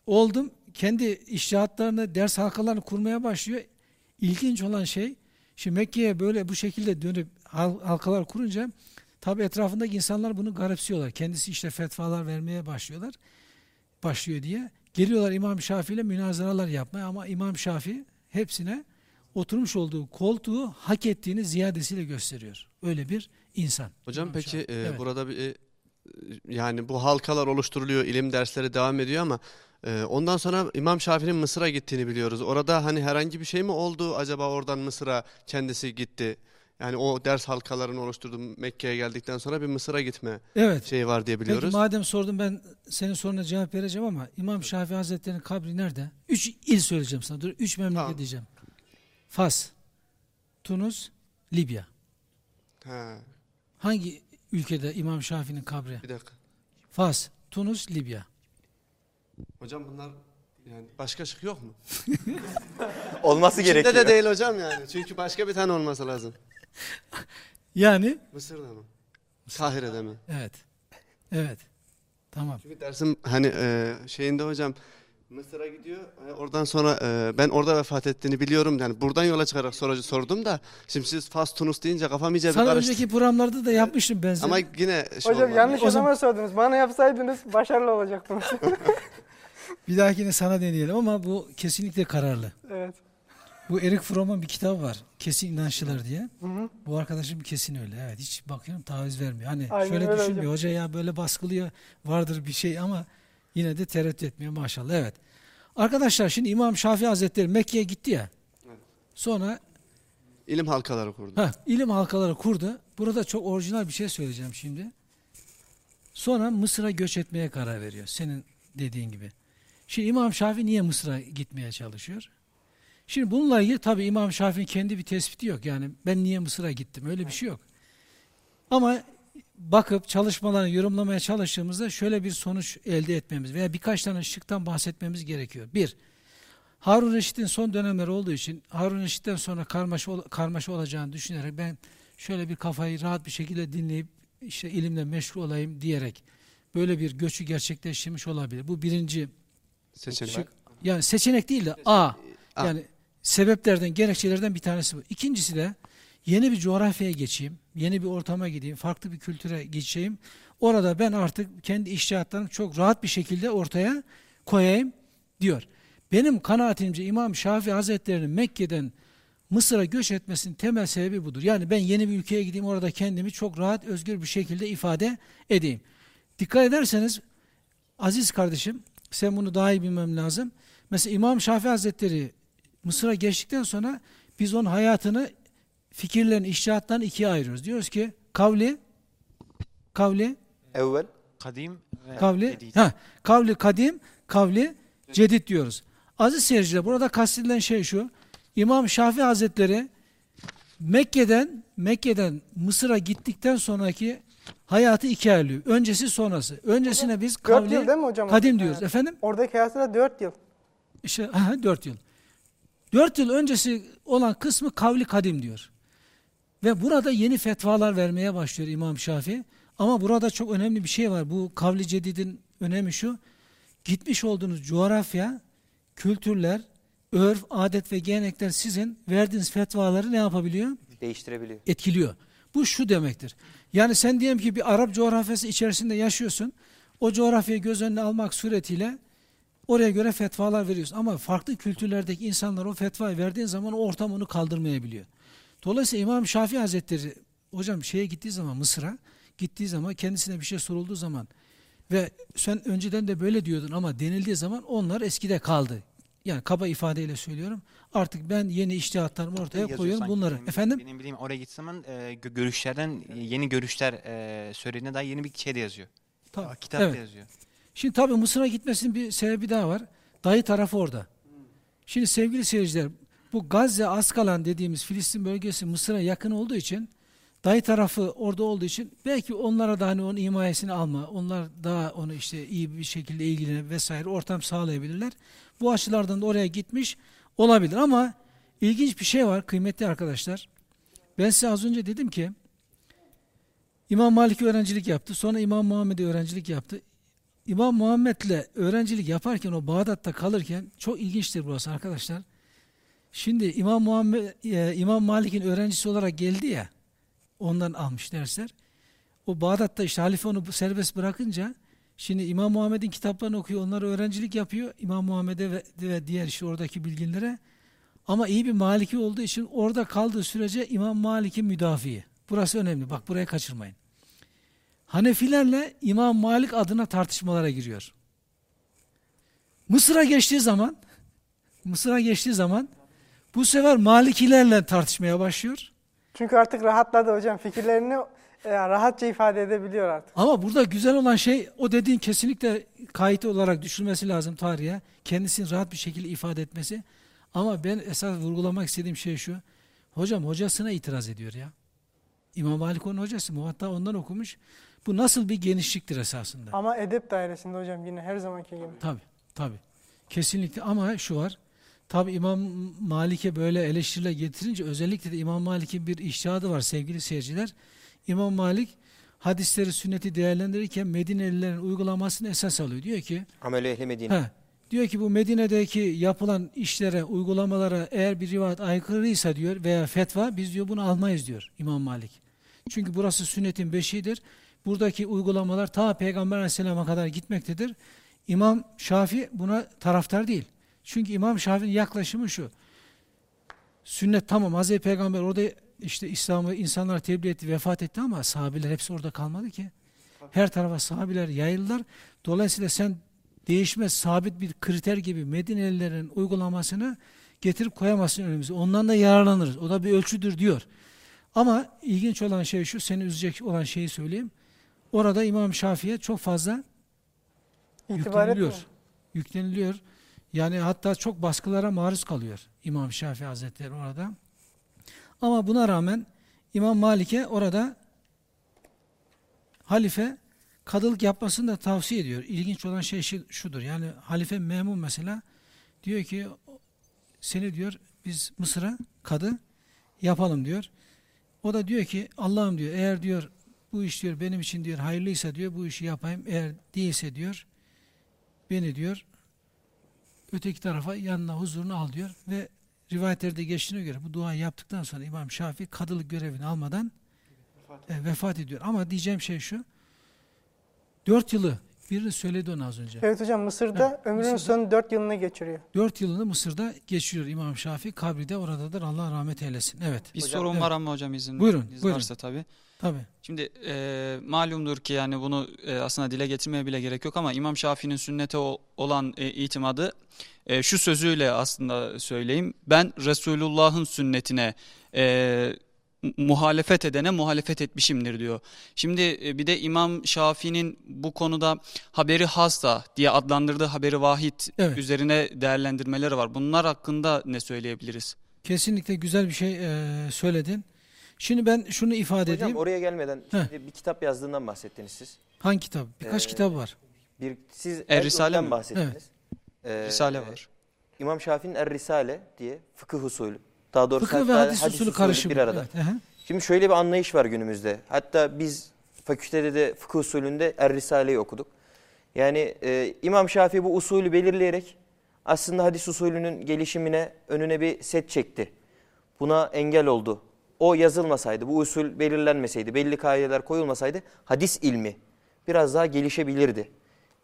S1: oldum. Kendi iştihatlarını, ders halkalarını kurmaya başlıyor. İlginç olan şey şimdi Mekke'ye böyle bu şekilde dönüp hal- halkalar kurunca tabi etrafındaki insanlar bunu garipsiyorlar. Kendisi işte fetvalar vermeye başlıyorlar. Başlıyor diye. Geliyorlar İmam Şafii ile münazaralar yapmaya ama İmam Şafii hepsine oturmuş olduğu koltuğu hak ettiğini ziyadesiyle gösteriyor. Öyle bir insan.
S5: Hocam
S1: İmam
S5: peki e,
S1: Evet.
S5: burada bir e, yani bu halkalar oluşturuluyor, ilim dersleri devam ediyor ama e, ondan sonra İmam Şafii'nin Mısır'a gittiğini biliyoruz. Orada hani herhangi bir şey mi oldu? Acaba oradan Mısır'a kendisi gitti. Yani o ders halkalarını oluşturdu Mekke'ye geldikten sonra bir Mısır'a gitme
S1: Evet.
S5: şeyi var diye biliyoruz.
S1: Peki madem sordum ben senin soruna cevap vereceğim ama İmam Şafii Hazretleri'nin kabri nerede? Üç il söyleyeceğim sana. Dur, üç memleket
S5: Tamam.
S1: diyeceğim. Fas, Tunus, Libya.
S5: Ha,
S1: Hangi ülkede İmam Şafii'nin kabri?
S5: bir dakika.
S1: Fas, Tunus, Libya.
S5: Hocam bunlar yani başka şık yok mu?
S3: Olması
S5: İçinde
S3: gerekiyor.
S5: de değil hocam yani. Çünkü başka bir tane olması lazım.
S1: Yani
S5: Mısır'da mı? Kahire'de mi?
S1: evet. Evet. Tamam.
S5: Çünkü dersim hani e, şeyinde hocam Mısır'a gidiyor. e, Oradan sonra e, ben orada vefat ettiğini biliyorum. Yani buradan yola çıkarak sorucu sordum da şimdi siz Fas Tunus deyince kafam iyice bir
S1: Sana
S5: karıştı.
S1: önceki programlarda da yapmıştım benzer.
S5: Ama yine şey
S4: Hocam
S5: olmadı.
S4: yanlış
S1: O zaman-
S4: adama sordunuz. Bana yapsaydınız başarılı olacaktınız.
S1: Bir dahakine sana deneyelim ama bu kesinlikle kararlı.
S4: evet.
S1: Bu Erik Fromm'un bir kitabı var. Kesin inançlılar diye.
S4: Hı hı.
S1: Bu arkadaşım kesin öyle. Evet hiç bakıyorum taviz vermiyor. Hani
S4: Aynen
S1: şöyle
S4: öyle
S1: düşünmüyor. Hoca ya böyle baskılıyor vardır bir şey ama yine de tereddüt etmiyor maşallah. Evet. Arkadaşlar şimdi İmam Şafii Hazretleri Mekke'ye gitti ya. Sonra
S5: İlim halkaları kurdu.
S1: ha, ilim halkaları kurdu. Burada çok orijinal bir şey söyleyeceğim şimdi. Sonra Mısır'a göç etmeye karar veriyor. Senin dediğin gibi. Şimdi İmam Şafii niye Mısır'a gitmeye çalışıyor? Şimdi bununla ilgili tabii İmam Şafii'nin kendi bir tespiti yok. Yani ben niye Mısır'a gittim öyle bir şey yok. Ama bakıp çalışmalarını yorumlamaya çalıştığımızda şöyle bir sonuç elde etmemiz veya birkaç tane şıktan bahsetmemiz gerekiyor. Bir, Harun Reşit'in son dönemleri olduğu için Harun Reşit'ten sonra karmaşa, karmaşa olacağını düşünerek ben şöyle bir kafayı rahat bir şekilde dinleyip işte ilimle meşgul olayım diyerek böyle bir göçü gerçekleştirmiş olabilir. Bu birinci
S5: Seçenek.
S1: şık. Yani seçenek değil de. A. Yani sebeplerden, gerekçelerden bir tanesi bu. İkincisi de yeni bir coğrafyaya geçeyim, yeni bir ortama gideyim, farklı bir kültüre geçeyim. Orada ben artık kendi iştihatlarımı çok rahat bir şekilde ortaya koyayım diyor. Benim kanaatimce İmam Şafii Hazretleri'nin Mekke'den Mısır'a göç etmesinin temel sebebi budur. Yani ben yeni bir ülkeye gideyim orada kendimi çok rahat, özgür bir şekilde ifade edeyim. Dikkat ederseniz aziz kardeşim sen bunu daha iyi bilmem lazım. Mesela İmam Şafii Hazretleri Mısır'a geçtikten sonra biz onun hayatını fikirlerini, iştihatlarını ikiye ayırıyoruz. Diyoruz ki kavli, kavli,
S3: Evvel.
S6: Kadim ve
S1: kavli,
S6: cedid.
S1: ha, kavli kadim, kavli cedid diyoruz. Aziz seyirciler burada kastedilen şey şu. İmam Şafii Hazretleri Mekke'den Mekke'den Mısır'a gittikten sonraki hayatı ikiye ayırıyor. Öncesi sonrası. Öncesine biz
S4: 4
S1: kavli
S4: yıl değil mi hocam?
S1: kadim
S4: Evet.
S1: diyoruz. Efendim?
S4: Oradaki hayatı da 4 yıl.
S1: İşte aha, dört yıl. Dört yıl öncesi olan kısmı kavli kadim diyor. Ve burada yeni fetvalar vermeye başlıyor İmam Şafii. Ama burada çok önemli bir şey var. Bu kavli cedidin önemi şu. Gitmiş olduğunuz coğrafya, kültürler, örf, adet ve gelenekler sizin verdiğiniz fetvaları ne yapabiliyor?
S3: Değiştirebiliyor.
S1: etkiliyor. Bu şu demektir. Yani sen diyelim ki bir Arap coğrafyası içerisinde yaşıyorsun. O coğrafyayı göz önüne almak suretiyle oraya göre fetvalar veriyorsun. Ama farklı kültürlerdeki insanlar o fetvayı verdiğin zaman o ortam onu kaldırmayabiliyor. Dolayısıyla İmam Şafii Hazretleri hocam şeye gittiği zaman Mısır'a gittiği zaman kendisine bir şey sorulduğu zaman ve sen önceden de böyle diyordun ama denildiği zaman onlar eskide kaldı. Yani kaba ifadeyle söylüyorum. Artık ben yeni iştihatlarımı ortaya
S6: Yazıyor
S1: koyuyorum
S6: sanki.
S1: bunları.
S6: Benim-
S1: Efendim?
S6: Benim bildiğim oraya gittiği zaman e, gö- görüşlerden e, yeni görüşler e, söylediğine dair yeni bir şey de yazıyor.
S1: Tamam.
S6: Kitapta
S1: Evet.
S6: yazıyor.
S1: Şimdi tabii Mısır'a gitmesinin bir sebebi daha var. Dayı tarafı orada. Şimdi sevgili seyirciler, bu Gazze, Askalan dediğimiz Filistin bölgesi Mısır'a yakın olduğu için, dayı tarafı orada olduğu için belki onlara da hani onun himayesini alma, onlar daha onu işte iyi bir şekilde ilgilenip vesaire ortam sağlayabilirler. Bu açılardan da oraya gitmiş olabilir ama ilginç bir şey var kıymetli arkadaşlar. Ben size az önce dedim ki İmam Malik öğrencilik yaptı. Sonra İmam Muhammed'e öğrencilik yaptı. İmam Muhammed'le öğrencilik yaparken o Bağdat'ta kalırken çok ilginçtir burası arkadaşlar. Şimdi İmam Muhammed e, İmam Malik'in öğrencisi olarak geldi ya. Ondan almış dersler. O Bağdat'ta işte halife onu serbest bırakınca şimdi İmam Muhammed'in kitaplarını okuyor. Onlara öğrencilik yapıyor. İmam Muhammed'e ve, ve diğer işte oradaki bilginlere. Ama iyi bir Maliki olduğu için orada kaldığı sürece İmam Malik'in müdafiği. Burası önemli. Bak buraya kaçırmayın. Hanefilerle İmam Malik adına tartışmalara giriyor. Mısır'a geçtiği zaman Mısır'a geçtiği zaman bu sefer Malikilerle tartışmaya başlıyor.
S4: Çünkü artık rahatladı hocam. Fikirlerini e, rahatça ifade edebiliyor artık.
S1: Ama burada güzel olan şey o dediğin kesinlikle kayıt olarak düşülmesi lazım tarihe. Kendisini rahat bir şekilde ifade etmesi. Ama ben esas vurgulamak istediğim şey şu. Hocam hocasına itiraz ediyor ya. İmam Malik onun hocası. Muhatta ondan okumuş. Bu nasıl bir genişliktir esasında?
S4: Ama edep dairesinde hocam yine her zamanki gibi.
S1: Tabii, tabii. Kesinlikle ama şu var. Tabii İmam Malik'e böyle eleştiriler getirince özellikle de İmam Malik'in bir iştihadı var sevgili seyirciler. İmam Malik hadisleri, sünneti değerlendirirken Medinelilerin uygulamasını esas alıyor. Diyor ki,
S3: Amel ehli Medine.
S1: he, Diyor ki bu Medine'deki yapılan işlere, uygulamalara eğer bir rivayet aykırıysa diyor veya fetva biz diyor bunu almayız diyor İmam Malik. Çünkü burası sünnetin beşiğidir. Buradaki uygulamalar ta Peygamber Aleyhisselam'a kadar gitmektedir. İmam Şafi buna taraftar değil. Çünkü İmam Şafi'nin yaklaşımı şu. Sünnet tamam Hazreti Peygamber orada işte İslam'ı insanlara tebliğ etti, vefat etti ama sahabeler hepsi orada kalmadı ki. Her tarafa sahabeler yayıldılar. Dolayısıyla sen değişmez sabit bir kriter gibi Medinelilerin uygulamasını getirip koyamazsın önümüze. Ondan da yararlanırız. O da bir ölçüdür diyor. Ama ilginç olan şey şu, seni üzecek olan şeyi söyleyeyim. Orada İmam Şafii'ye çok fazla
S4: İtibar etmiyor.
S1: yükleniliyor. Yani hatta çok baskılara maruz kalıyor İmam Şafii Hazretleri orada. Ama buna rağmen İmam Malik'e orada halife kadılık yapmasını da tavsiye ediyor. İlginç olan şey şu- şudur. Yani halife Memun mesela diyor ki seni diyor biz Mısır'a kadı yapalım diyor. O da diyor ki Allah'ım diyor eğer diyor bu iş diyor benim için diyor hayırlıysa diyor bu işi yapayım. Eğer değilse diyor beni diyor öteki tarafa yanına huzuruna al diyor ve rivayetlerde geçtiğine göre bu duayı yaptıktan sonra İmam Şafii kadılık görevini almadan e, vefat ediyor. Ama diyeceğim şey şu dört yılı birini söyledi onu az önce.
S4: Evet hocam Mısır'da ömrünün
S1: Mısır'da-
S4: son 4 yılını geçiriyor.
S1: Dört yılını Mısır'da geçiriyor İmam Şafii. Kabri de oradadır. Allah rahmet eylesin. Evet.
S2: Bir
S1: Hocam,
S2: sorum
S1: evet.
S2: var ama hocam izin
S1: Buyurun,
S2: izin
S1: buyurun.
S2: varsa tabii.
S1: Tabii.
S2: Şimdi e, malumdur ki yani bunu e, aslında dile getirmeye bile gerek yok ama İmam Şafii'nin sünnete o- olan e, itimadı e, şu sözüyle aslında söyleyeyim. Ben Resulullah'ın sünnetine e, mu- muhalefet edene muhalefet etmişimdir diyor. Şimdi e, bir de İmam Şafii'nin bu konuda haberi hasta diye adlandırdığı haberi vahid
S1: Evet.
S2: üzerine değerlendirmeleri var. Bunlar hakkında ne söyleyebiliriz?
S1: Kesinlikle güzel bir şey e, söyledin. Şimdi ben şunu ifade
S3: Hocam
S1: edeyim.
S3: oraya gelmeden şimdi bir kitap yazdığından bahsettiniz siz.
S1: Hangi kitap? Birkaç
S3: Ee,
S1: kitap var.
S3: Bir siz
S2: Er Risale mi?
S3: bahsettiniz. Ee,
S2: Risale var.
S3: İmam Şafii'nin Er Risale diye fıkıh usulü. Daha doğrusu
S1: Fıkıh ve
S3: hatta
S1: hadis usulü karışımı.
S3: bir arada.
S1: Evet.
S3: Şimdi şöyle bir anlayış var günümüzde. Hatta biz fakültede de fıkıh usulünde Er Risale'yi okuduk. Yani e, İmam Şafii bu usulü belirleyerek aslında hadis usulünün gelişimine önüne bir set çekti. Buna engel oldu. O yazılmasaydı, bu usul belirlenmeseydi, belli kaideler koyulmasaydı hadis ilmi biraz daha gelişebilirdi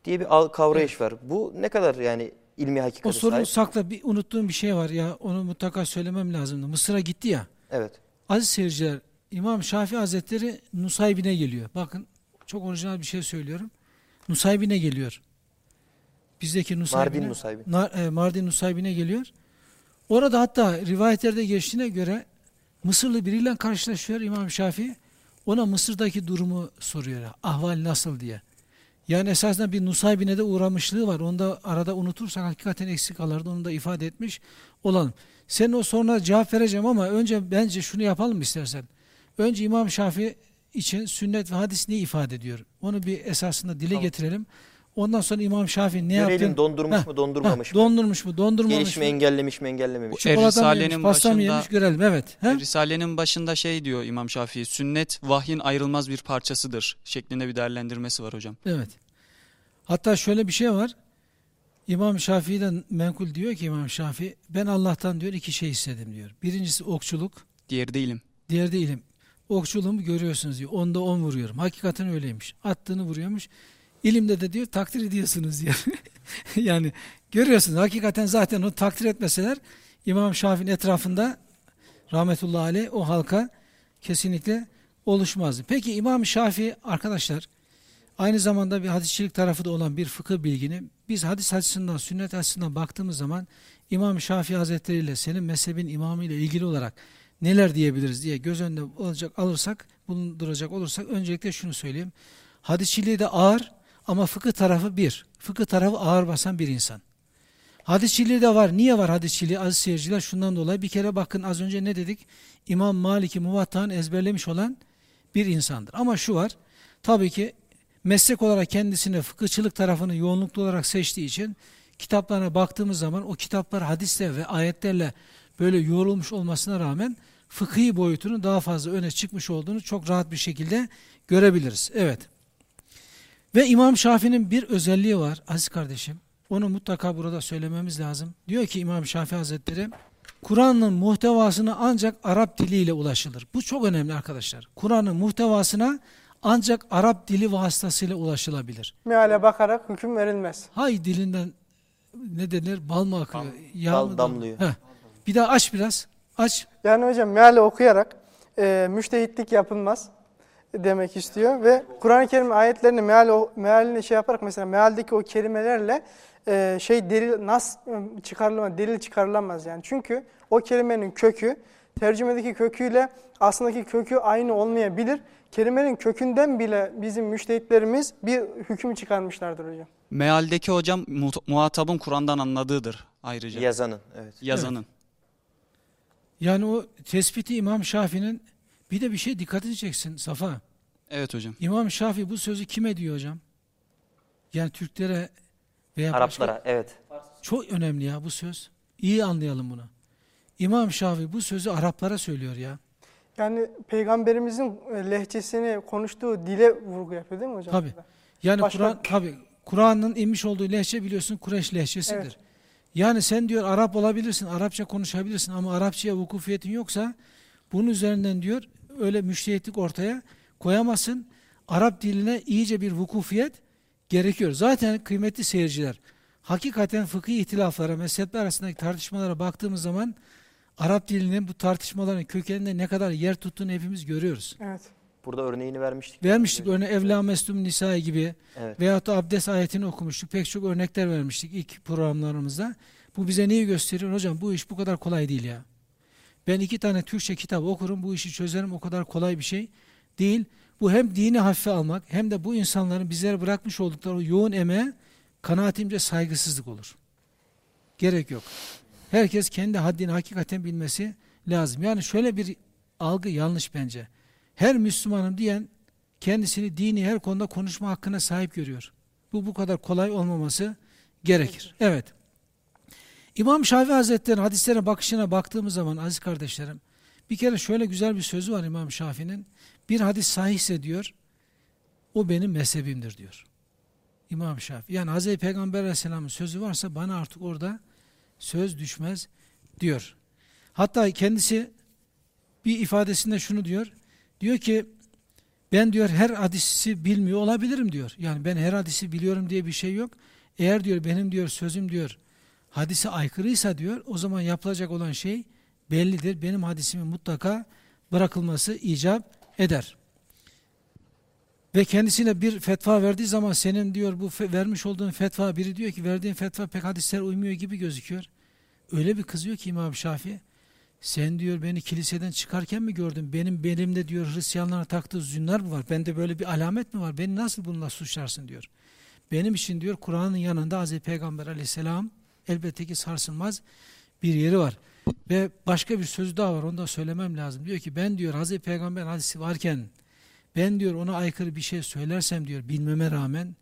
S3: diye bir kavrayış var. Bu ne kadar yani ilmi
S1: O
S3: hakikate
S1: sorunu
S3: sahip?
S1: sakla. Bir unuttuğum bir şey var ya. Onu mutlaka söylemem lazımdı. Mısır'a gitti ya.
S3: Evet.
S1: Aziz seyirciler, İmam Şafii Hazretleri Nusaybin'e geliyor. Bakın çok orijinal bir şey söylüyorum. Nusaybin'e geliyor. Bizdeki Nusaybin'e.
S3: Mardin Nusaybin.
S1: E, Mardin Nusaybin'e geliyor. Orada hatta rivayetlerde geçtiğine göre Mısırlı biriyle karşılaşıyor İmam Şafii. Ona Mısır'daki durumu soruyor. Ahval nasıl diye. Yani esasında bir Nusaybin'e de uğramışlığı var. Onu da arada unutursak hakikaten eksik kalırdı. Onu da ifade etmiş olalım. Senin o soruna cevap vereceğim ama önce bence şunu yapalım istersen. Önce İmam Şafii için sünnet ve hadis ne ifade ediyor? Onu bir esasında dile
S3: Tamam.
S1: getirelim. Ondan sonra İmam Şafii ne
S3: Görelim
S1: yaptı?
S3: dondurmuş
S1: Heh,
S3: mu dondurmamış
S1: Heh,
S3: mı?
S1: Dondurmuş mu, dondurmamış
S3: Gelişme
S1: mı?
S3: engellemiş mi engellememiş mi?
S1: Yemiş,
S2: Risale'nin başında-
S1: yemiş görelim. Evet. He?
S2: Risale'nin başında şey diyor İmam Şafii, sünnet vahyin ayrılmaz bir parçasıdır şeklinde bir değerlendirmesi var hocam.
S1: Evet. Hatta şöyle bir şey var. İmam Şafii'den menkul diyor ki İmam Şafii, ben Allah'tan diyor iki şey istedim diyor. Birincisi okçuluk,
S2: Diğeri de ilim.
S1: diğeri de ilim. Okçuluğumu görüyorsunuz diyor. Onda on vuruyorum. Hakikaten öyleymiş. Attığını vuruyormuş. İlimde de diyor takdir ediyorsunuz diyor. yani görüyorsunuz hakikaten zaten o takdir etmeseler İmam Şafii'nin etrafında rahmetullahi aleyh o halka kesinlikle oluşmazdı. Peki İmam Şafii arkadaşlar aynı zamanda bir hadisçilik tarafı da olan bir fıkıh bilgini biz hadis açısından, sünnet açısından baktığımız zaman İmam Şafii Hazretleri ile senin mezhebin imamı ile ilgili olarak neler diyebiliriz diye göz önünde olacak alırsak, bulunduracak olursak öncelikle şunu söyleyeyim. Hadisçiliği de ağır ama fıkıh tarafı bir. Fıkıh tarafı ağır basan bir insan. Hadisçiliği de var. Niye var hadisçiliği aziz seyirciler? Şundan dolayı bir kere bakın az önce ne dedik? İmam Malik'i Muvatta'nın ezberlemiş olan bir insandır. Ama şu var. Tabii ki meslek olarak kendisine fıkıhçılık tarafını yoğunluklu olarak seçtiği için kitaplarına baktığımız zaman o kitaplar hadisle ve ayetlerle böyle yoğrulmuş olmasına rağmen fıkhi boyutunun daha fazla öne çıkmış olduğunu çok rahat bir şekilde görebiliriz. Evet. Ve İmam Şafii'nin bir özelliği var aziz kardeşim. Onu mutlaka burada söylememiz lazım. Diyor ki İmam Şafii Hazretleri, Kur'an'ın muhtevasına ancak Arap diliyle ulaşılır. Bu çok önemli arkadaşlar. Kur'an'ın muhtevasına ancak Arap dili vasıtasıyla ulaşılabilir.
S4: Meale bakarak hüküm verilmez.
S1: Hay dilinden ne denir? Bal mı akıyor? Yağ
S3: Bal
S1: mı
S3: damlıyor.
S1: Heh. Bir daha aç biraz. Aç.
S4: Yani hocam meali okuyarak e, müştehitlik yapılmaz demek istiyor ve Kur'an-ı Kerim ayetlerini meal o- mealini şey yaparak mesela mealdeki o kelimelerle e, şey delil nas ıı, çıkarılamaz, delil çıkarılamaz yani. Çünkü o kelimenin kökü tercümedeki köküyle aslındaki kökü aynı olmayabilir. Kelimenin kökünden bile bizim müştehitlerimiz bir hüküm çıkarmışlardır hocam.
S2: Mealdeki hocam mu- muhatabın Kur'an'dan anladığıdır ayrıca.
S3: Yazanın. Evet.
S2: Yazanın.
S1: Yani o tespiti İmam Şafii'nin bir de bir şey dikkat edeceksin Safa.
S2: Evet hocam.
S1: İmam Şafii bu sözü kime diyor hocam? Yani Türklere veya başka-
S3: Araplara. Evet.
S1: Çok önemli ya bu söz. İyi anlayalım bunu. İmam Şafii bu sözü Araplara söylüyor ya.
S4: Yani peygamberimizin e, lehçesini konuştuğu dile vurgu yapıyor değil mi hocam?
S1: Tabii. Yani
S4: Başka-
S1: Kur'an tabii Kur'an'ın inmiş olduğu lehçe biliyorsun Kureyş lehçesidir.
S4: Evet.
S1: Yani sen diyor Arap olabilirsin, Arapça konuşabilirsin ama Arapçaya vukufiyetin yoksa bunun üzerinden diyor öyle müştehitlik ortaya koyamazsın. Arap diline iyice bir vukufiyet gerekiyor. Zaten kıymetli seyirciler, hakikaten fıkıh ihtilaflara, mezhepler arasındaki tartışmalara baktığımız zaman Arap dilinin bu tartışmaların kökeninde ne kadar yer tuttuğunu hepimiz görüyoruz.
S4: Evet.
S3: Burada örneğini vermiştik.
S1: Vermiştik örneğin Evla Meslum Nisa gibi
S3: Evet.
S1: veyahut da abdest ayetini okumuştuk. Pek çok örnekler vermiştik ilk programlarımızda. Bu bize neyi gösteriyor? Hocam bu iş bu kadar kolay değil ya. Ben iki tane Türkçe kitap okurum, bu işi çözerim. O kadar kolay bir şey değil. Bu hem dini hafife almak hem de bu insanların bizlere bırakmış oldukları o yoğun emeğe kanaatimce saygısızlık olur. Gerek yok. Herkes kendi haddini hakikaten bilmesi lazım. Yani şöyle bir algı yanlış bence. Her Müslümanım diyen kendisini dini her konuda konuşma hakkına sahip görüyor. Bu bu kadar kolay olmaması gerekir. Evet. İmam Şafii Hazretleri'nin hadislere bakışına baktığımız zaman aziz kardeşlerim, bir kere şöyle güzel bir sözü var İmam Şafii'nin. Bir hadis sahihse diyor, o benim mezhebimdir diyor. İmam Şafii. Yani Hazreti Peygamber Aleyhisselam'ın sözü varsa bana artık orada söz düşmez diyor. Hatta kendisi bir ifadesinde şunu diyor. Diyor ki ben diyor her hadisi bilmiyor olabilirim diyor. Yani ben her hadisi biliyorum diye bir şey yok. Eğer diyor benim diyor sözüm diyor hadise aykırıysa diyor o zaman yapılacak olan şey bellidir. Benim hadisimin mutlaka bırakılması icap eder. Ve kendisine bir fetva verdiği zaman senin diyor bu vermiş olduğun fetva biri diyor ki verdiğin fetva pek hadisler uymuyor gibi gözüküyor. Öyle bir kızıyor ki İmam Şafii. Sen diyor beni kiliseden çıkarken mi gördün? Benim belimde diyor Hristiyanlara taktığı zünler mi var? Bende böyle bir alamet mi var? Beni nasıl bununla suçlarsın diyor. Benim için diyor Kur'an'ın yanında Hazreti Peygamber aleyhisselam elbette ki sarsılmaz bir yeri var. Ve başka bir söz daha var onu da söylemem lazım. Diyor ki ben diyor Hazreti Peygamber hadisi varken ben diyor ona aykırı bir şey söylersem diyor bilmeme rağmen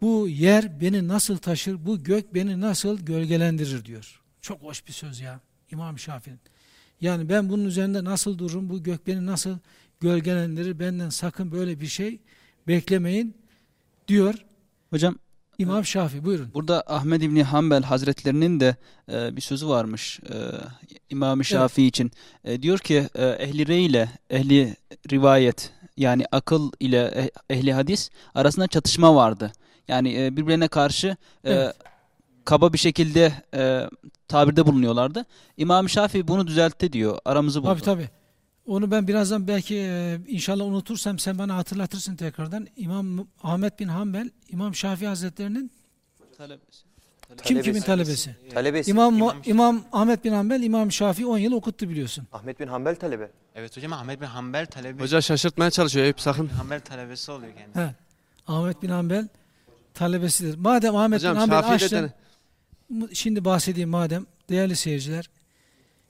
S1: bu yer beni nasıl taşır, bu gök beni nasıl gölgelendirir diyor. Çok hoş bir söz ya İmam Şafii'nin. Yani ben bunun üzerinde nasıl dururum, bu gök beni nasıl gölgelendirir, benden sakın böyle bir şey beklemeyin diyor
S2: Hocam
S1: İmam Şafii. Buyurun.
S2: Burada Ahmed İbni Hanbel Hazretlerinin de e, bir sözü varmış e, İmam-ı Şafii için. E, diyor ki e, ehli rey ile ehli rivayet yani akıl ile eh- ehli hadis arasında çatışma vardı. Yani e, birbirine karşı e,
S1: Evet.
S2: kaba bir şekilde e, tabirde bulunuyorlardı. İmam-ı Şafii bunu düzeltti diyor. Aramızı buldu.
S1: Tabii tabii. Onu ben birazdan belki e, inşallah unutursam sen bana hatırlatırsın tekrardan. İmam Ahmet bin Hanbel, İmam Şafii Hazretlerinin kim kimin talebesi?
S3: Talebesi.
S1: İmam,
S6: İmam-
S1: İmam Ahmet bin Hanbel, İmam Şafii 10 yıl okuttu biliyorsun.
S3: Ahmet bin Hanbel talebe.
S6: Evet hocam Ahmet bin Hanbel talebi.
S5: Hoca şaşırtmaya çalışıyor Eyüp sakın.
S6: Hanbel talebesi oluyor kendisi.
S1: He. Ahmet bin Hanbel talebesidir. Madem Ahmet
S5: Hocam
S1: bin Hanbel
S5: Şafii
S1: açtın, şimdi bahsedeyim madem değerli seyirciler.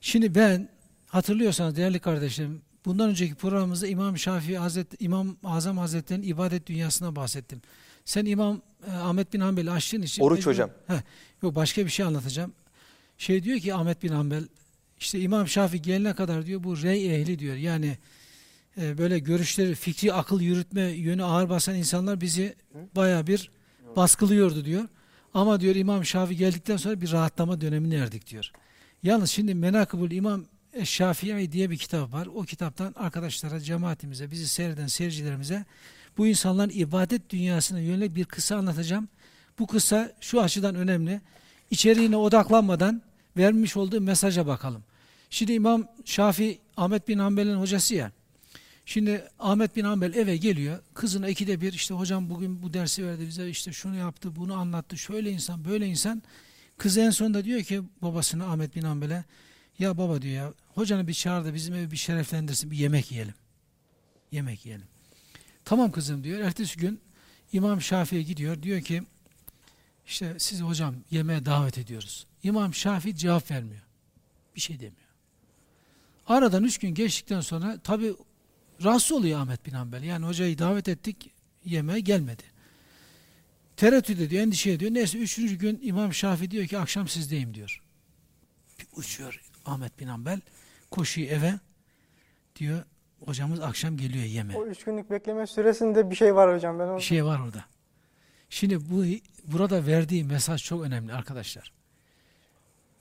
S1: Şimdi ben hatırlıyorsanız değerli kardeşlerim bundan önceki programımızda İmam Şafii Hazret İmam Azam Hazretleri'nin ibadet dünyasına bahsettim. Sen İmam e, Ahmet bin Hanbel'i açtığın için
S3: Oruç
S1: mecbur-
S3: hocam.
S1: Heh, yok başka bir şey anlatacağım. Şey diyor ki Ahmet bin Hanbel işte İmam Şafii gelene kadar diyor bu rey ehli diyor. Yani e, böyle görüşleri, fikri akıl yürütme yönü ağır basan insanlar bizi baya bir baskılıyordu diyor. Ama diyor İmam Şafii geldikten sonra bir rahatlama dönemine erdik diyor. Yalnız şimdi Menakıbul İmam Şafii diye bir kitap var. O kitaptan arkadaşlara, cemaatimize, bizi seyreden seyircilerimize bu insanların ibadet dünyasına yönelik bir kısa anlatacağım. Bu kısa şu açıdan önemli. İçeriğine odaklanmadan vermiş olduğu mesaja bakalım. Şimdi İmam Şafii Ahmet bin Hanbel'in hocası ya. Şimdi Ahmet bin Hanbel eve geliyor. Kızına ikide bir işte hocam bugün bu dersi verdi bize işte şunu yaptı bunu anlattı. Şöyle insan böyle insan. Kız en sonunda diyor ki babasına Ahmet bin Hanbel'e ya baba diyor ya hocanı bir çağır da bizim evi bir şereflendirsin bir yemek yiyelim. Yemek yiyelim. Tamam kızım diyor. Ertesi gün İmam Şafii'ye gidiyor. Diyor ki işte sizi hocam yemeğe davet ediyoruz. İmam Şafii cevap vermiyor. Bir şey demiyor. Aradan üç gün geçtikten sonra tabi rahatsız oluyor Ahmet bin Hanbel. Yani hocayı davet ettik yemeğe gelmedi. Tereddüt ediyor, endişe ediyor. Neyse üçüncü gün İmam Şafii diyor ki akşam sizdeyim diyor. Bir uçuyor Ahmet bin Hanbel. Koşuyor eve. Diyor hocamız akşam geliyor yemeğe.
S4: O üç günlük bekleme süresinde bir şey var hocam. Ben onu...
S1: Bir şey var orada. Şimdi bu burada verdiği mesaj çok önemli arkadaşlar.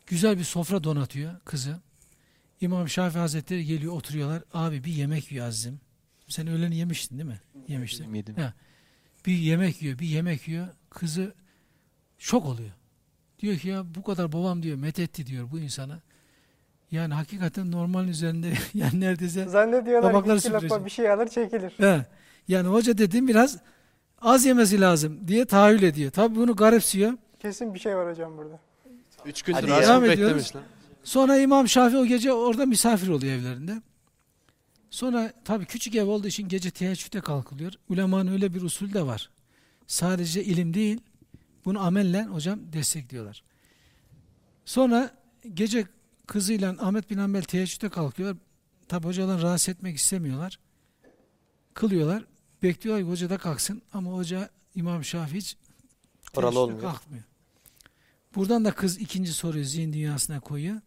S1: Güzel bir sofra donatıyor kızı. İmam Şafii Hazretleri geliyor oturuyorlar. Abi bir yemek yiyor Aziz'im. Sen öğleni yemiştin değil mi? Yemiştin.
S6: Yedim.
S1: Ha. Bir yemek yiyor, bir yemek yiyor. Kızı şok oluyor. Diyor ki ya bu kadar babam diyor methetti diyor bu insana. Yani hakikaten normalin üzerinde yani neredeyse
S4: Zannediyorlar
S1: Tabakları
S4: ki iki lokma bir şey alır çekilir.
S1: He. Yani hoca dediğim biraz az yemesi lazım diye tahayyül ediyor. Tabii bunu garipsiyor.
S4: Kesin bir şey var hocam burada.
S5: Üç gündür
S1: devam ediyoruz.
S5: beklemişler.
S1: Sonra İmam Şafii o gece orada misafir oluyor evlerinde. Sonra tabii küçük ev olduğu için gece teheccüde kalkılıyor. Ulemanın öyle bir usul de var. Sadece ilim değil, bunu amelle hocam destekliyorlar. Sonra gece kızıyla Ahmet bin Hanbel teheccüde kalkıyorlar. Tabi hocadan rahatsız etmek istemiyorlar. Kılıyorlar. Bekliyorlar ki hoca da kalksın ama hoca İmam Şafii hiç
S3: Oralı olmuyor.
S1: kalkmıyor. Buradan da kız ikinci soruyu zihin dünyasına koyuyor.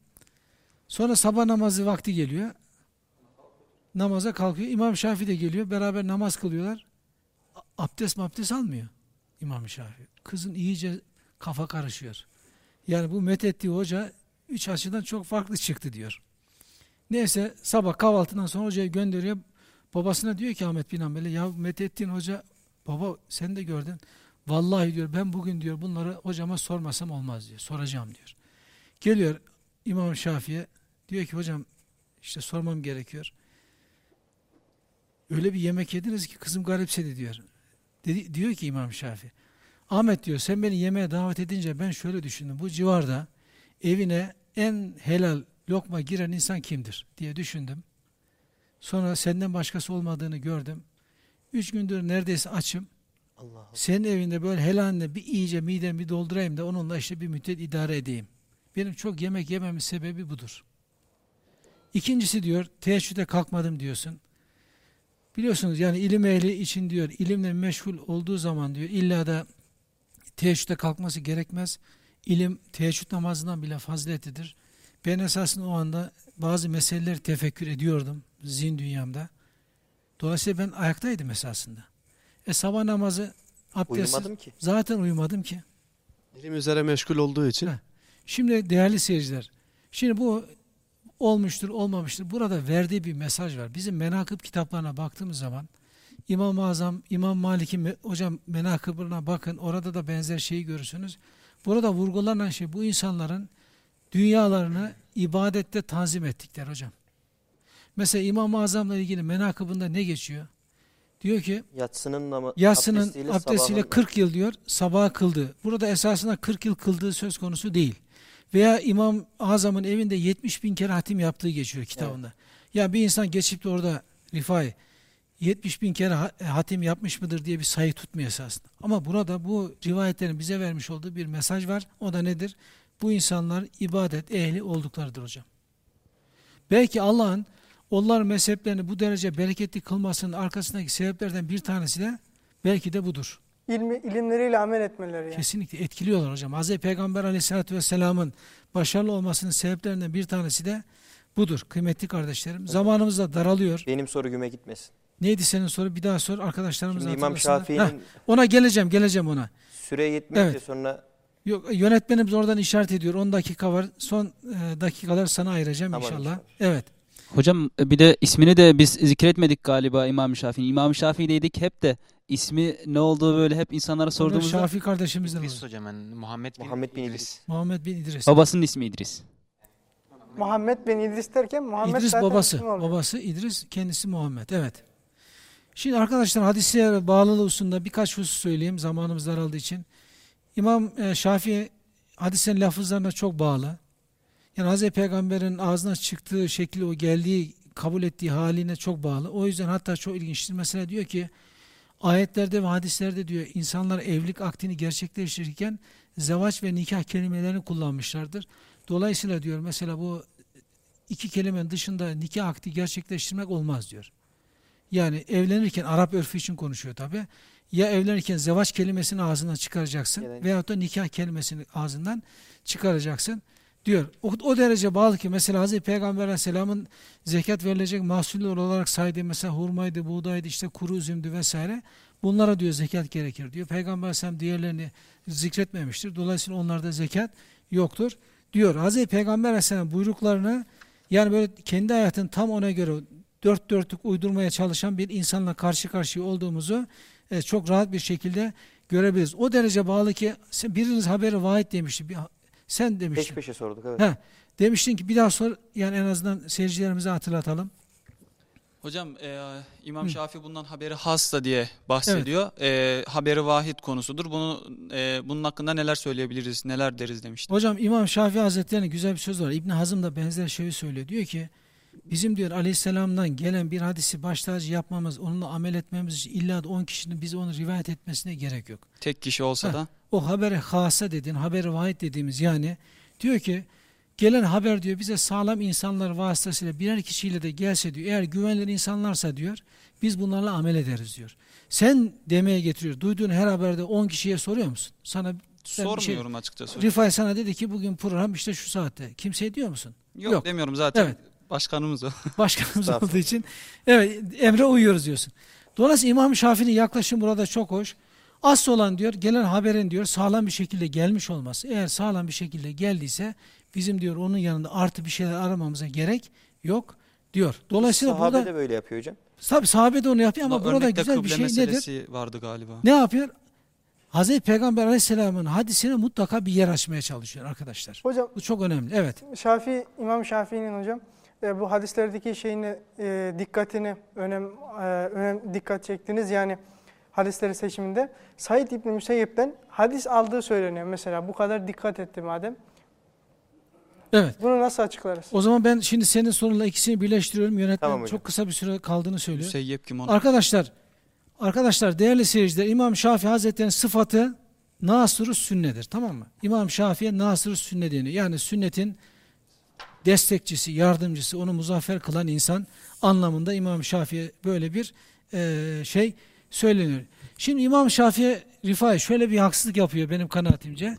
S1: Sonra sabah namazı vakti geliyor. Namaza kalkıyor. İmam Şafii de geliyor. Beraber namaz kılıyorlar. Abdest abdest almıyor İmam Şafii. Kızın iyice kafa karışıyor. Yani bu methettiği hoca üç açıdan çok farklı çıktı diyor. Neyse sabah kahvaltıdan sonra hocayı gönderiyor. Babasına diyor ki Ahmet bin Hanbel'e ya methettiğin hoca baba sen de gördün. Vallahi diyor ben bugün diyor bunları hocama sormasam olmaz diyor. Soracağım diyor. Geliyor İmam Şafii'ye diyor ki hocam işte sormam gerekiyor. Öyle bir yemek yediniz ki kızım garipsedi diyor. Dedi, diyor ki İmam Şafii. Ahmet diyor sen beni yemeğe davet edince ben şöyle düşündüm. Bu civarda evine en helal lokma giren insan kimdir diye düşündüm. Sonra senden başkası olmadığını gördüm. Üç gündür neredeyse açım.
S3: Allah
S1: Senin evinde böyle helalinde bir iyice midemi bir doldurayım da onunla işte bir müddet idare edeyim. Benim çok yemek yememin sebebi budur. İkincisi diyor, teheccüde kalkmadım diyorsun. Biliyorsunuz yani ilim ehli için diyor, ilimle meşgul olduğu zaman diyor, illa da teheccüde kalkması gerekmez. İlim teheccüd namazından bile faziletlidir. Ben esasında o anda bazı meseleleri tefekkür ediyordum zihin dünyamda. Dolayısıyla ben ayaktaydım esasında. E sabah namazı abdestsiz
S3: Uyumadım ki.
S1: zaten uyumadım ki.
S5: İlim üzere meşgul olduğu için.
S1: Ha. Şimdi değerli seyirciler, şimdi bu olmuştur, olmamıştır. Burada verdiği bir mesaj var. Bizim menakıb kitaplarına baktığımız zaman İmam-ı Azam, İmam Malik'in hocam menakıbına bakın. Orada da benzer şeyi görürsünüz. Burada vurgulanan şey bu insanların dünyalarını ibadette tanzim ettikler hocam. Mesela İmam-ı Azam'la ilgili menakıbında ne geçiyor? Diyor ki
S3: Yatsının namı
S1: Yatsının
S3: abdestiyle,
S1: abdestiyle
S3: sabahın-
S1: 40 yıl diyor sabaha kıldı. Burada esasında 40 yıl kıldığı söz konusu değil. Veya İmam Azam'ın evinde 70 bin kere hatim yaptığı geçiyor kitabında. Ya bir insan geçip de orada Rifai 70 bin kere ha- hatim yapmış mıdır diye bir sayı tutmuyor esasında. Ama burada bu rivayetlerin bize vermiş olduğu bir mesaj var. O da nedir? Bu insanlar ibadet ehli olduklarıdır hocam. Belki Allah'ın onların mezheplerini bu derece bereketli kılmasının arkasındaki sebeplerden bir tanesi de belki de budur.
S4: İlmi, ilimleriyle amel etmeleri yani.
S1: Kesinlikle etkiliyorlar hocam. Hz. Peygamber aleyhissalatü vesselamın başarılı olmasının sebeplerinden bir tanesi de budur kıymetli kardeşlerim. Zamanımız da daralıyor.
S3: Benim soru güme gitmesin.
S1: Neydi senin soru? Bir daha sor arkadaşlarımız
S3: Şimdi İmam Şafii'nin
S1: ona geleceğim, geleceğim ona.
S3: süre yetmeyince
S1: Evet.
S3: sonra
S1: Yok yönetmenimiz oradan işaret ediyor. 10 dakika var. Son e, dakikalar sana ayıracağım
S3: Tamam,
S1: inşallah.
S3: inşallah.
S1: Evet.
S8: Hocam e, bir de ismini de biz zikretmedik galiba İmam Şafii. İmam Şafii dedik hep de ismi ne olduğu böyle hep insanlara sorduğumuzda
S1: Şafii kardeşimizden
S6: İdris hocam yani Muhammed bin,
S3: Muhammed bin
S6: İdris.
S1: Muhammed bin İdris.
S8: babasının ismi İdris.
S4: Muhammed bin İdris derken Muhammed
S1: İdris
S4: zaten
S1: babası. Babası İdris, kendisi Muhammed. Evet. Şimdi arkadaşlar hadise bağlılığı hususunda birkaç husus söyleyeyim zamanımız daraldığı için. İmam e, Şafii hadisenin lafızlarına çok bağlı. Yani Hazreti Peygamber'in ağzına çıktığı şekli o geldiği kabul ettiği haline çok bağlı. O yüzden hatta çok ilginçtir. Mesela diyor ki ayetlerde ve hadislerde diyor insanlar evlilik aktini gerçekleştirirken zevaç ve nikah kelimelerini kullanmışlardır. Dolayısıyla diyor mesela bu iki kelimenin dışında nikah akdi gerçekleştirmek olmaz diyor. Yani evlenirken Arap örfü için konuşuyor tabi. Ya evlenirken zevaç kelimesini ağzından çıkaracaksın
S3: da-
S1: veyahut da nikah kelimesini ağzından çıkaracaksın diyor. O, o derece bağlı ki mesela Hazreti Peygamber Aleyhisselam'ın zekat verilecek mahsuller olarak saydığı mesela hurmaydı, buğdaydı, işte kuru üzümdü vesaire. Bunlara diyor zekat gerekir diyor. Peygamber Aleyhisselam diğerlerini zikretmemiştir. Dolayısıyla onlarda zekat yoktur diyor. Hazreti Peygamber Aleyhisselam buyruklarını yani böyle kendi hayatını tam ona göre dört dörtlük uydurmaya çalışan bir insanla karşı karşıya olduğumuzu e, çok rahat bir şekilde görebiliriz. O derece bağlı ki sen, biriniz haberi vahid demişti. Bir, sen
S3: Peş
S1: demiştin.
S3: peşe sorduk evet.
S1: He, demiştin ki bir daha sor yani en azından seyircilerimize hatırlatalım.
S2: Hocam e, İmam
S1: Hı.
S2: Şafii bundan haberi hasta diye bahsediyor. E, haberi vahid konusudur. Bunu e, bunun hakkında neler söyleyebiliriz, neler deriz demişti.
S1: Hocam İmam Şafii Hazretleri'nin güzel bir söz var. İbn Hazım da benzer şeyi söylüyor. Diyor ki bizim diyor Aleyhisselam'dan gelen bir hadisi baş tacı yapmamız, onunla amel etmemiz için illa da 10 kişinin bize onu rivayet etmesine gerek yok.
S2: Tek kişi olsa
S1: Heh.
S2: da
S1: O haberi hasa dediğin, haberi vahid dediğimiz yani diyor ki gelen haber diyor bize sağlam insanlar vasıtasıyla birer kişiyle de gelse diyor eğer güvenilir insanlarsa diyor biz bunlarla amel ederiz diyor. Sen demeye getiriyor. Duyduğun her haberde 10 kişiye soruyor musun? Sana şey-
S2: sormuyorum açıkçası.
S1: Rifai sana dedi ki bugün program işte şu saatte. Kimseye diyor musun?
S2: Yok,
S1: yok.
S2: demiyorum zaten.
S1: Evet.
S2: Başkanımız o.
S1: Başkanımız olduğu için evet emre uyuyoruz diyorsun. Dolayısıyla İmam Şafii'nin yaklaşım burada çok hoş. Asıl olan diyor gelen haberin diyor sağlam bir şekilde gelmiş olması. Eğer sağlam bir şekilde geldiyse bizim diyor onun yanında artı bir şeyler aramamıza gerek yok diyor. Dolayısıyla
S3: Sahabe
S1: burada
S3: de böyle yapıyor hocam.
S1: tabi sahabe de onu yapıyor ama
S2: Bunda
S1: burada güzel bir şey nedir?
S2: vardı galiba.
S1: Ne yapıyor? Hazreti Peygamber Aleyhisselam'ın hadisine mutlaka bir yer açmaya çalışıyor arkadaşlar.
S4: Hocam
S1: Bu çok önemli. Evet.
S4: Şafii, İmam Şafii'nin hocam e, bu hadislerdeki şeyini e, dikkatini önem e, önem dikkat çektiniz yani hadisleri seçiminde Said İbni Müseyyep'ten hadis aldığı söyleniyor mesela bu kadar dikkat etti madem.
S1: Evet.
S4: Bunu nasıl açıklarız?
S1: O zaman ben şimdi senin sorunla ikisini birleştiriyorum. Yönetmen
S3: Tamam hocam.
S1: çok kısa bir süre kaldığını söylüyor.
S2: Müseyyep kim onu?
S1: Arkadaşlar, arkadaşlar değerli seyirciler İmam Şafii Hazretleri'nin sıfatı nasırı sünnedir. Tamam mı? İmam Şafii'ye nasırı sünne deniyor. Yani sünnetin destekçisi, yardımcısı, onu muzaffer kılan insan anlamında İmam Şafii'ye böyle bir eee, şey söyleniyor. Şimdi İmam Şafii Rifai şöyle bir haksızlık yapıyor benim kanaatimce.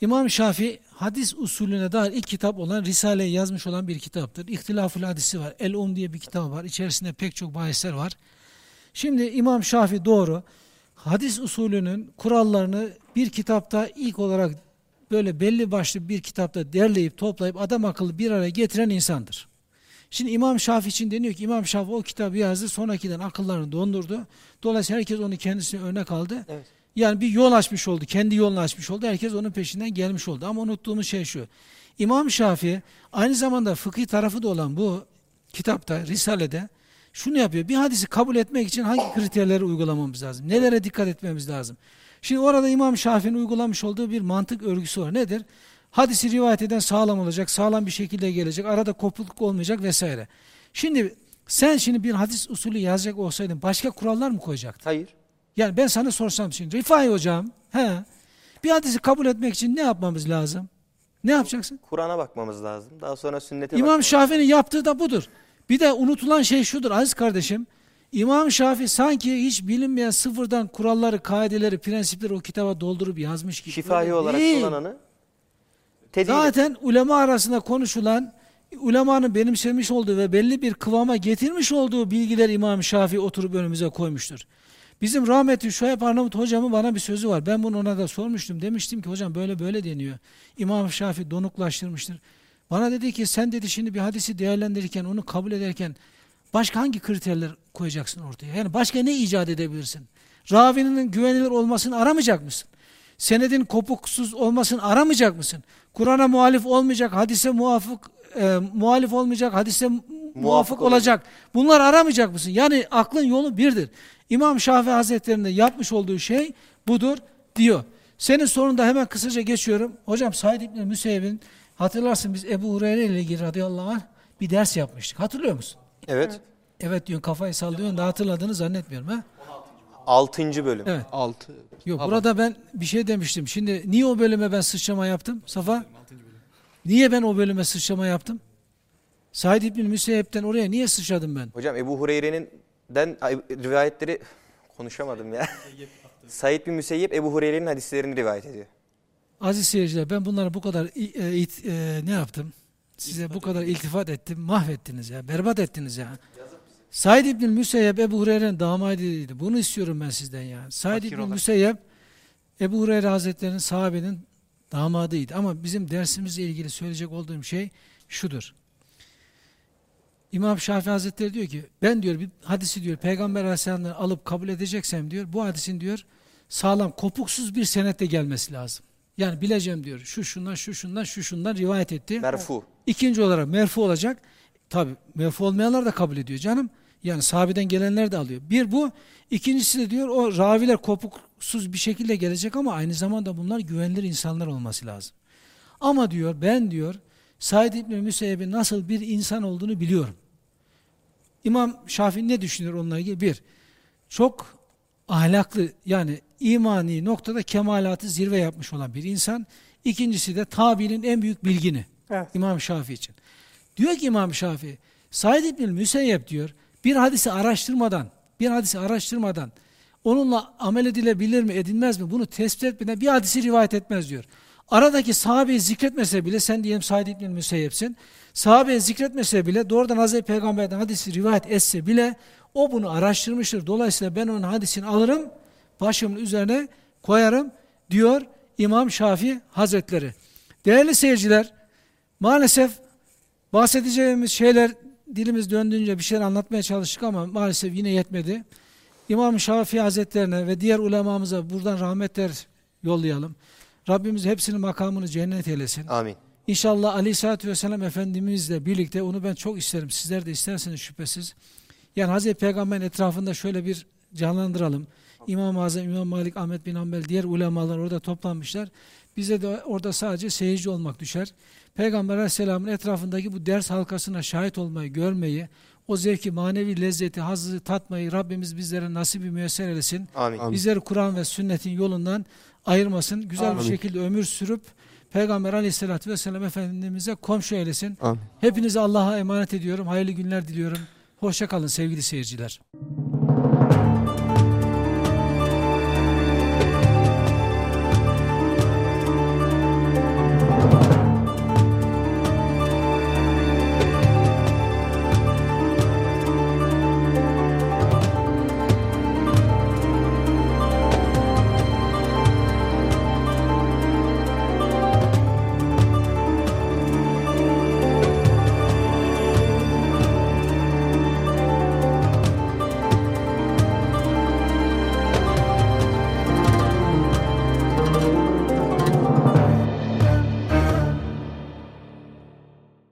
S1: İmam Şafii hadis usulüne dair ilk kitap olan Risale'yi yazmış olan bir kitaptır. İhtilafül hadisi var. El-Um diye bir kitap var. İçerisinde pek çok bahisler var. Şimdi İmam Şafii doğru hadis usulünün kurallarını bir kitapta ilk olarak böyle belli başlı bir kitapta derleyip toplayıp adam akıllı bir araya getiren insandır. Şimdi İmam Şafii için deniyor ki İmam Şafii o kitabı yazdı sonrakiden akıllarını dondurdu. Dolayısıyla herkes onu kendisine örnek aldı.
S3: Evet.
S1: Yani bir yol açmış oldu. Kendi yolunu açmış oldu. Herkes onun peşinden gelmiş oldu. Ama unuttuğumuz şey şu. İmam Şafii aynı zamanda fıkhi tarafı da olan bu kitapta, Risale'de şunu yapıyor. Bir hadisi kabul etmek için hangi kriterleri uygulamamız lazım? Nelere dikkat etmemiz lazım? Şimdi orada İmam Şafii'nin uygulamış olduğu bir mantık örgüsü var. Nedir? Hadisi rivayet eden sağlam olacak, sağlam bir şekilde gelecek, arada kopukluk olmayacak vesaire. Şimdi sen şimdi bir hadis usulü yazacak olsaydın başka kurallar mı koyacaktın?
S3: Hayır.
S1: Yani ben sana sorsam şimdi Rifai hocam, he, bir hadisi kabul etmek için ne yapmamız lazım? Ne yapacaksın?
S3: Kur'an'a bakmamız lazım. Daha sonra sünnete
S1: İmam Şafii'nin yaptığı da budur. Bir de unutulan şey şudur aziz kardeşim. İmam Şafii sanki hiç bilinmeyen sıfırdan kuralları, kaideleri, prensipleri o kitaba doldurup yazmış gibi.
S3: Şifahi
S1: Öyle
S3: olarak
S1: değil.
S3: kullananı tedbir
S1: Zaten ulema arasında konuşulan, ulemanın benimsemiş olduğu ve belli bir kıvama getirmiş olduğu bilgiler İmam Şafii oturup önümüze koymuştur. Bizim rahmetli Şuayb Arnavut hocamın bana bir sözü var. Ben bunu ona da sormuştum. Demiştim ki hocam böyle böyle deniyor. İmam Şafii donuklaştırmıştır. Bana dedi ki sen dedi şimdi bir hadisi değerlendirirken onu kabul ederken başka hangi kriterler koyacaksın ortaya? Yani başka ne icat edebilirsin? Ravinin güvenilir olmasını aramayacak mısın? Senedin kopuksuz olmasını aramayacak mısın? Kur'an'a muhalif olmayacak, hadise muvafık, e, muhalif olmayacak, hadise muvafık olacak. Bunlar aramayacak mısın? Yani aklın yolu birdir. İmam Şafii Hazretleri'nin yapmış olduğu şey budur diyor. Senin sorunda hemen kısaca geçiyorum. Hocam Said İbni Müseyyib'in hatırlarsın biz Ebu Hureyre ile ilgili radıyallahu anh bir ders yapmıştık. Hatırlıyor musun?
S3: Evet.
S1: Evet diyorsun kafayı sallıyorsun da hatırladığını zannetmiyorum ha.
S3: 6. bölüm.
S1: Evet.
S5: 6.
S1: Yok burada ben bir şey demiştim. Şimdi niye o bölüme ben sıçrama yaptım Safa? Niye ben o bölüme sıçrama yaptım? Said İbni Müseyyep'ten oraya niye sıçradım ben?
S3: Hocam Ebu Hureyre'nin den ay, rivayetleri konuşamadım ya. Said bin Müseyyep Ebu Hureyre'nin hadislerini rivayet ediyor.
S1: Aziz seyirciler ben bunlara bu kadar i- e, it- e, ne yaptım? Size bu kadar iltifat ettim. Mahvettiniz ya. Berbat ettiniz ya. Said İbni Müseyyep Ebu Hureyre'nin damadıydı. Bunu istiyorum ben sizden ya. Said
S6: olan.
S1: Müseyyep Ebu Hureyre Hazretleri'nin sahabenin damadıydı. Ama bizim dersimizle ilgili söyleyecek olduğum şey şudur. İmam Şafii Hazretleri diyor ki ben diyor bir hadisi diyor Peygamber Aleyhisselam'dan alıp kabul edeceksem diyor bu hadisin diyor sağlam kopuksuz bir senetle gelmesi lazım. Yani bileceğim diyor şu şundan şu şundan şu şundan rivayet etti.
S3: Merfu.
S1: İkinci olarak merfu olacak. Tabi merfu olmayanlar da kabul ediyor canım. Yani sahabeden gelenler de alıyor. Bir bu. ikincisi de diyor o raviler kopuksuz bir şekilde gelecek ama aynı zamanda bunlar güvenilir insanlar olması lazım. Ama diyor ben diyor Said İbni Müseyyeb'in nasıl bir insan olduğunu biliyorum. İmam Şafii ne düşünür onunla ilgili? Bir, çok ahlaklı yani imani noktada kemalatı zirve yapmış olan bir insan. İkincisi de tabiinin en büyük bilgini.
S4: Evet.
S1: İmam Şafii için. Diyor ki İmam Şafii, Said İbni Müseyyep diyor, bir hadisi araştırmadan, bir hadisi araştırmadan onunla amel edilebilir mi, edilmez mi bunu tespit etmeden bir hadisi rivayet etmez diyor. Aradaki sahabeyi zikretmese bile, sen diyelim Said İbni Müseyyep'sin, sahabeyi zikretmese bile, doğrudan Hazreti Peygamber'den hadisi rivayet etse bile, o bunu araştırmıştır. Dolayısıyla ben onun hadisini alırım, başımın üzerine koyarım diyor İmam Şafii Hazretleri. Değerli seyirciler, maalesef bahsedeceğimiz şeyler dilimiz döndüğünce bir şeyler anlatmaya çalıştık ama maalesef yine yetmedi. İmam Şafii Hazretlerine ve diğer ulemamıza buradan rahmetler yollayalım. Rabbimiz hepsinin makamını cennet eylesin.
S3: Amin.
S1: İnşallah Aleyhisselatü Vesselam Efendimizle birlikte onu ben çok isterim. Sizler de isterseniz şüphesiz. Yani Hazreti Peygamber'in etrafında şöyle bir canlandıralım. İmam-ı Azam, İmam Malik, Ahmet bin Hanbel, diğer ulemalar orada toplanmışlar. Bize de orada sadece seyirci olmak düşer. Peygamber Aleyhisselam'ın etrafındaki bu ders halkasına şahit olmayı, görmeyi, o zevki, manevi lezzeti, hazzı tatmayı Rabbimiz bizlere nasibi müyesser eylesin.
S5: Amin.
S1: Bizleri Kur'an ve sünnetin yolundan ayırmasın. Güzel bir
S5: Amin.
S1: şekilde ömür sürüp Peygamber Aleyhisselatü Vesselam Efendimiz'e komşu eylesin.
S5: Amin.
S1: Hepinizi Allah'a emanet ediyorum. Hayırlı günler diliyorum. Hoşça kalın sevgili seyirciler.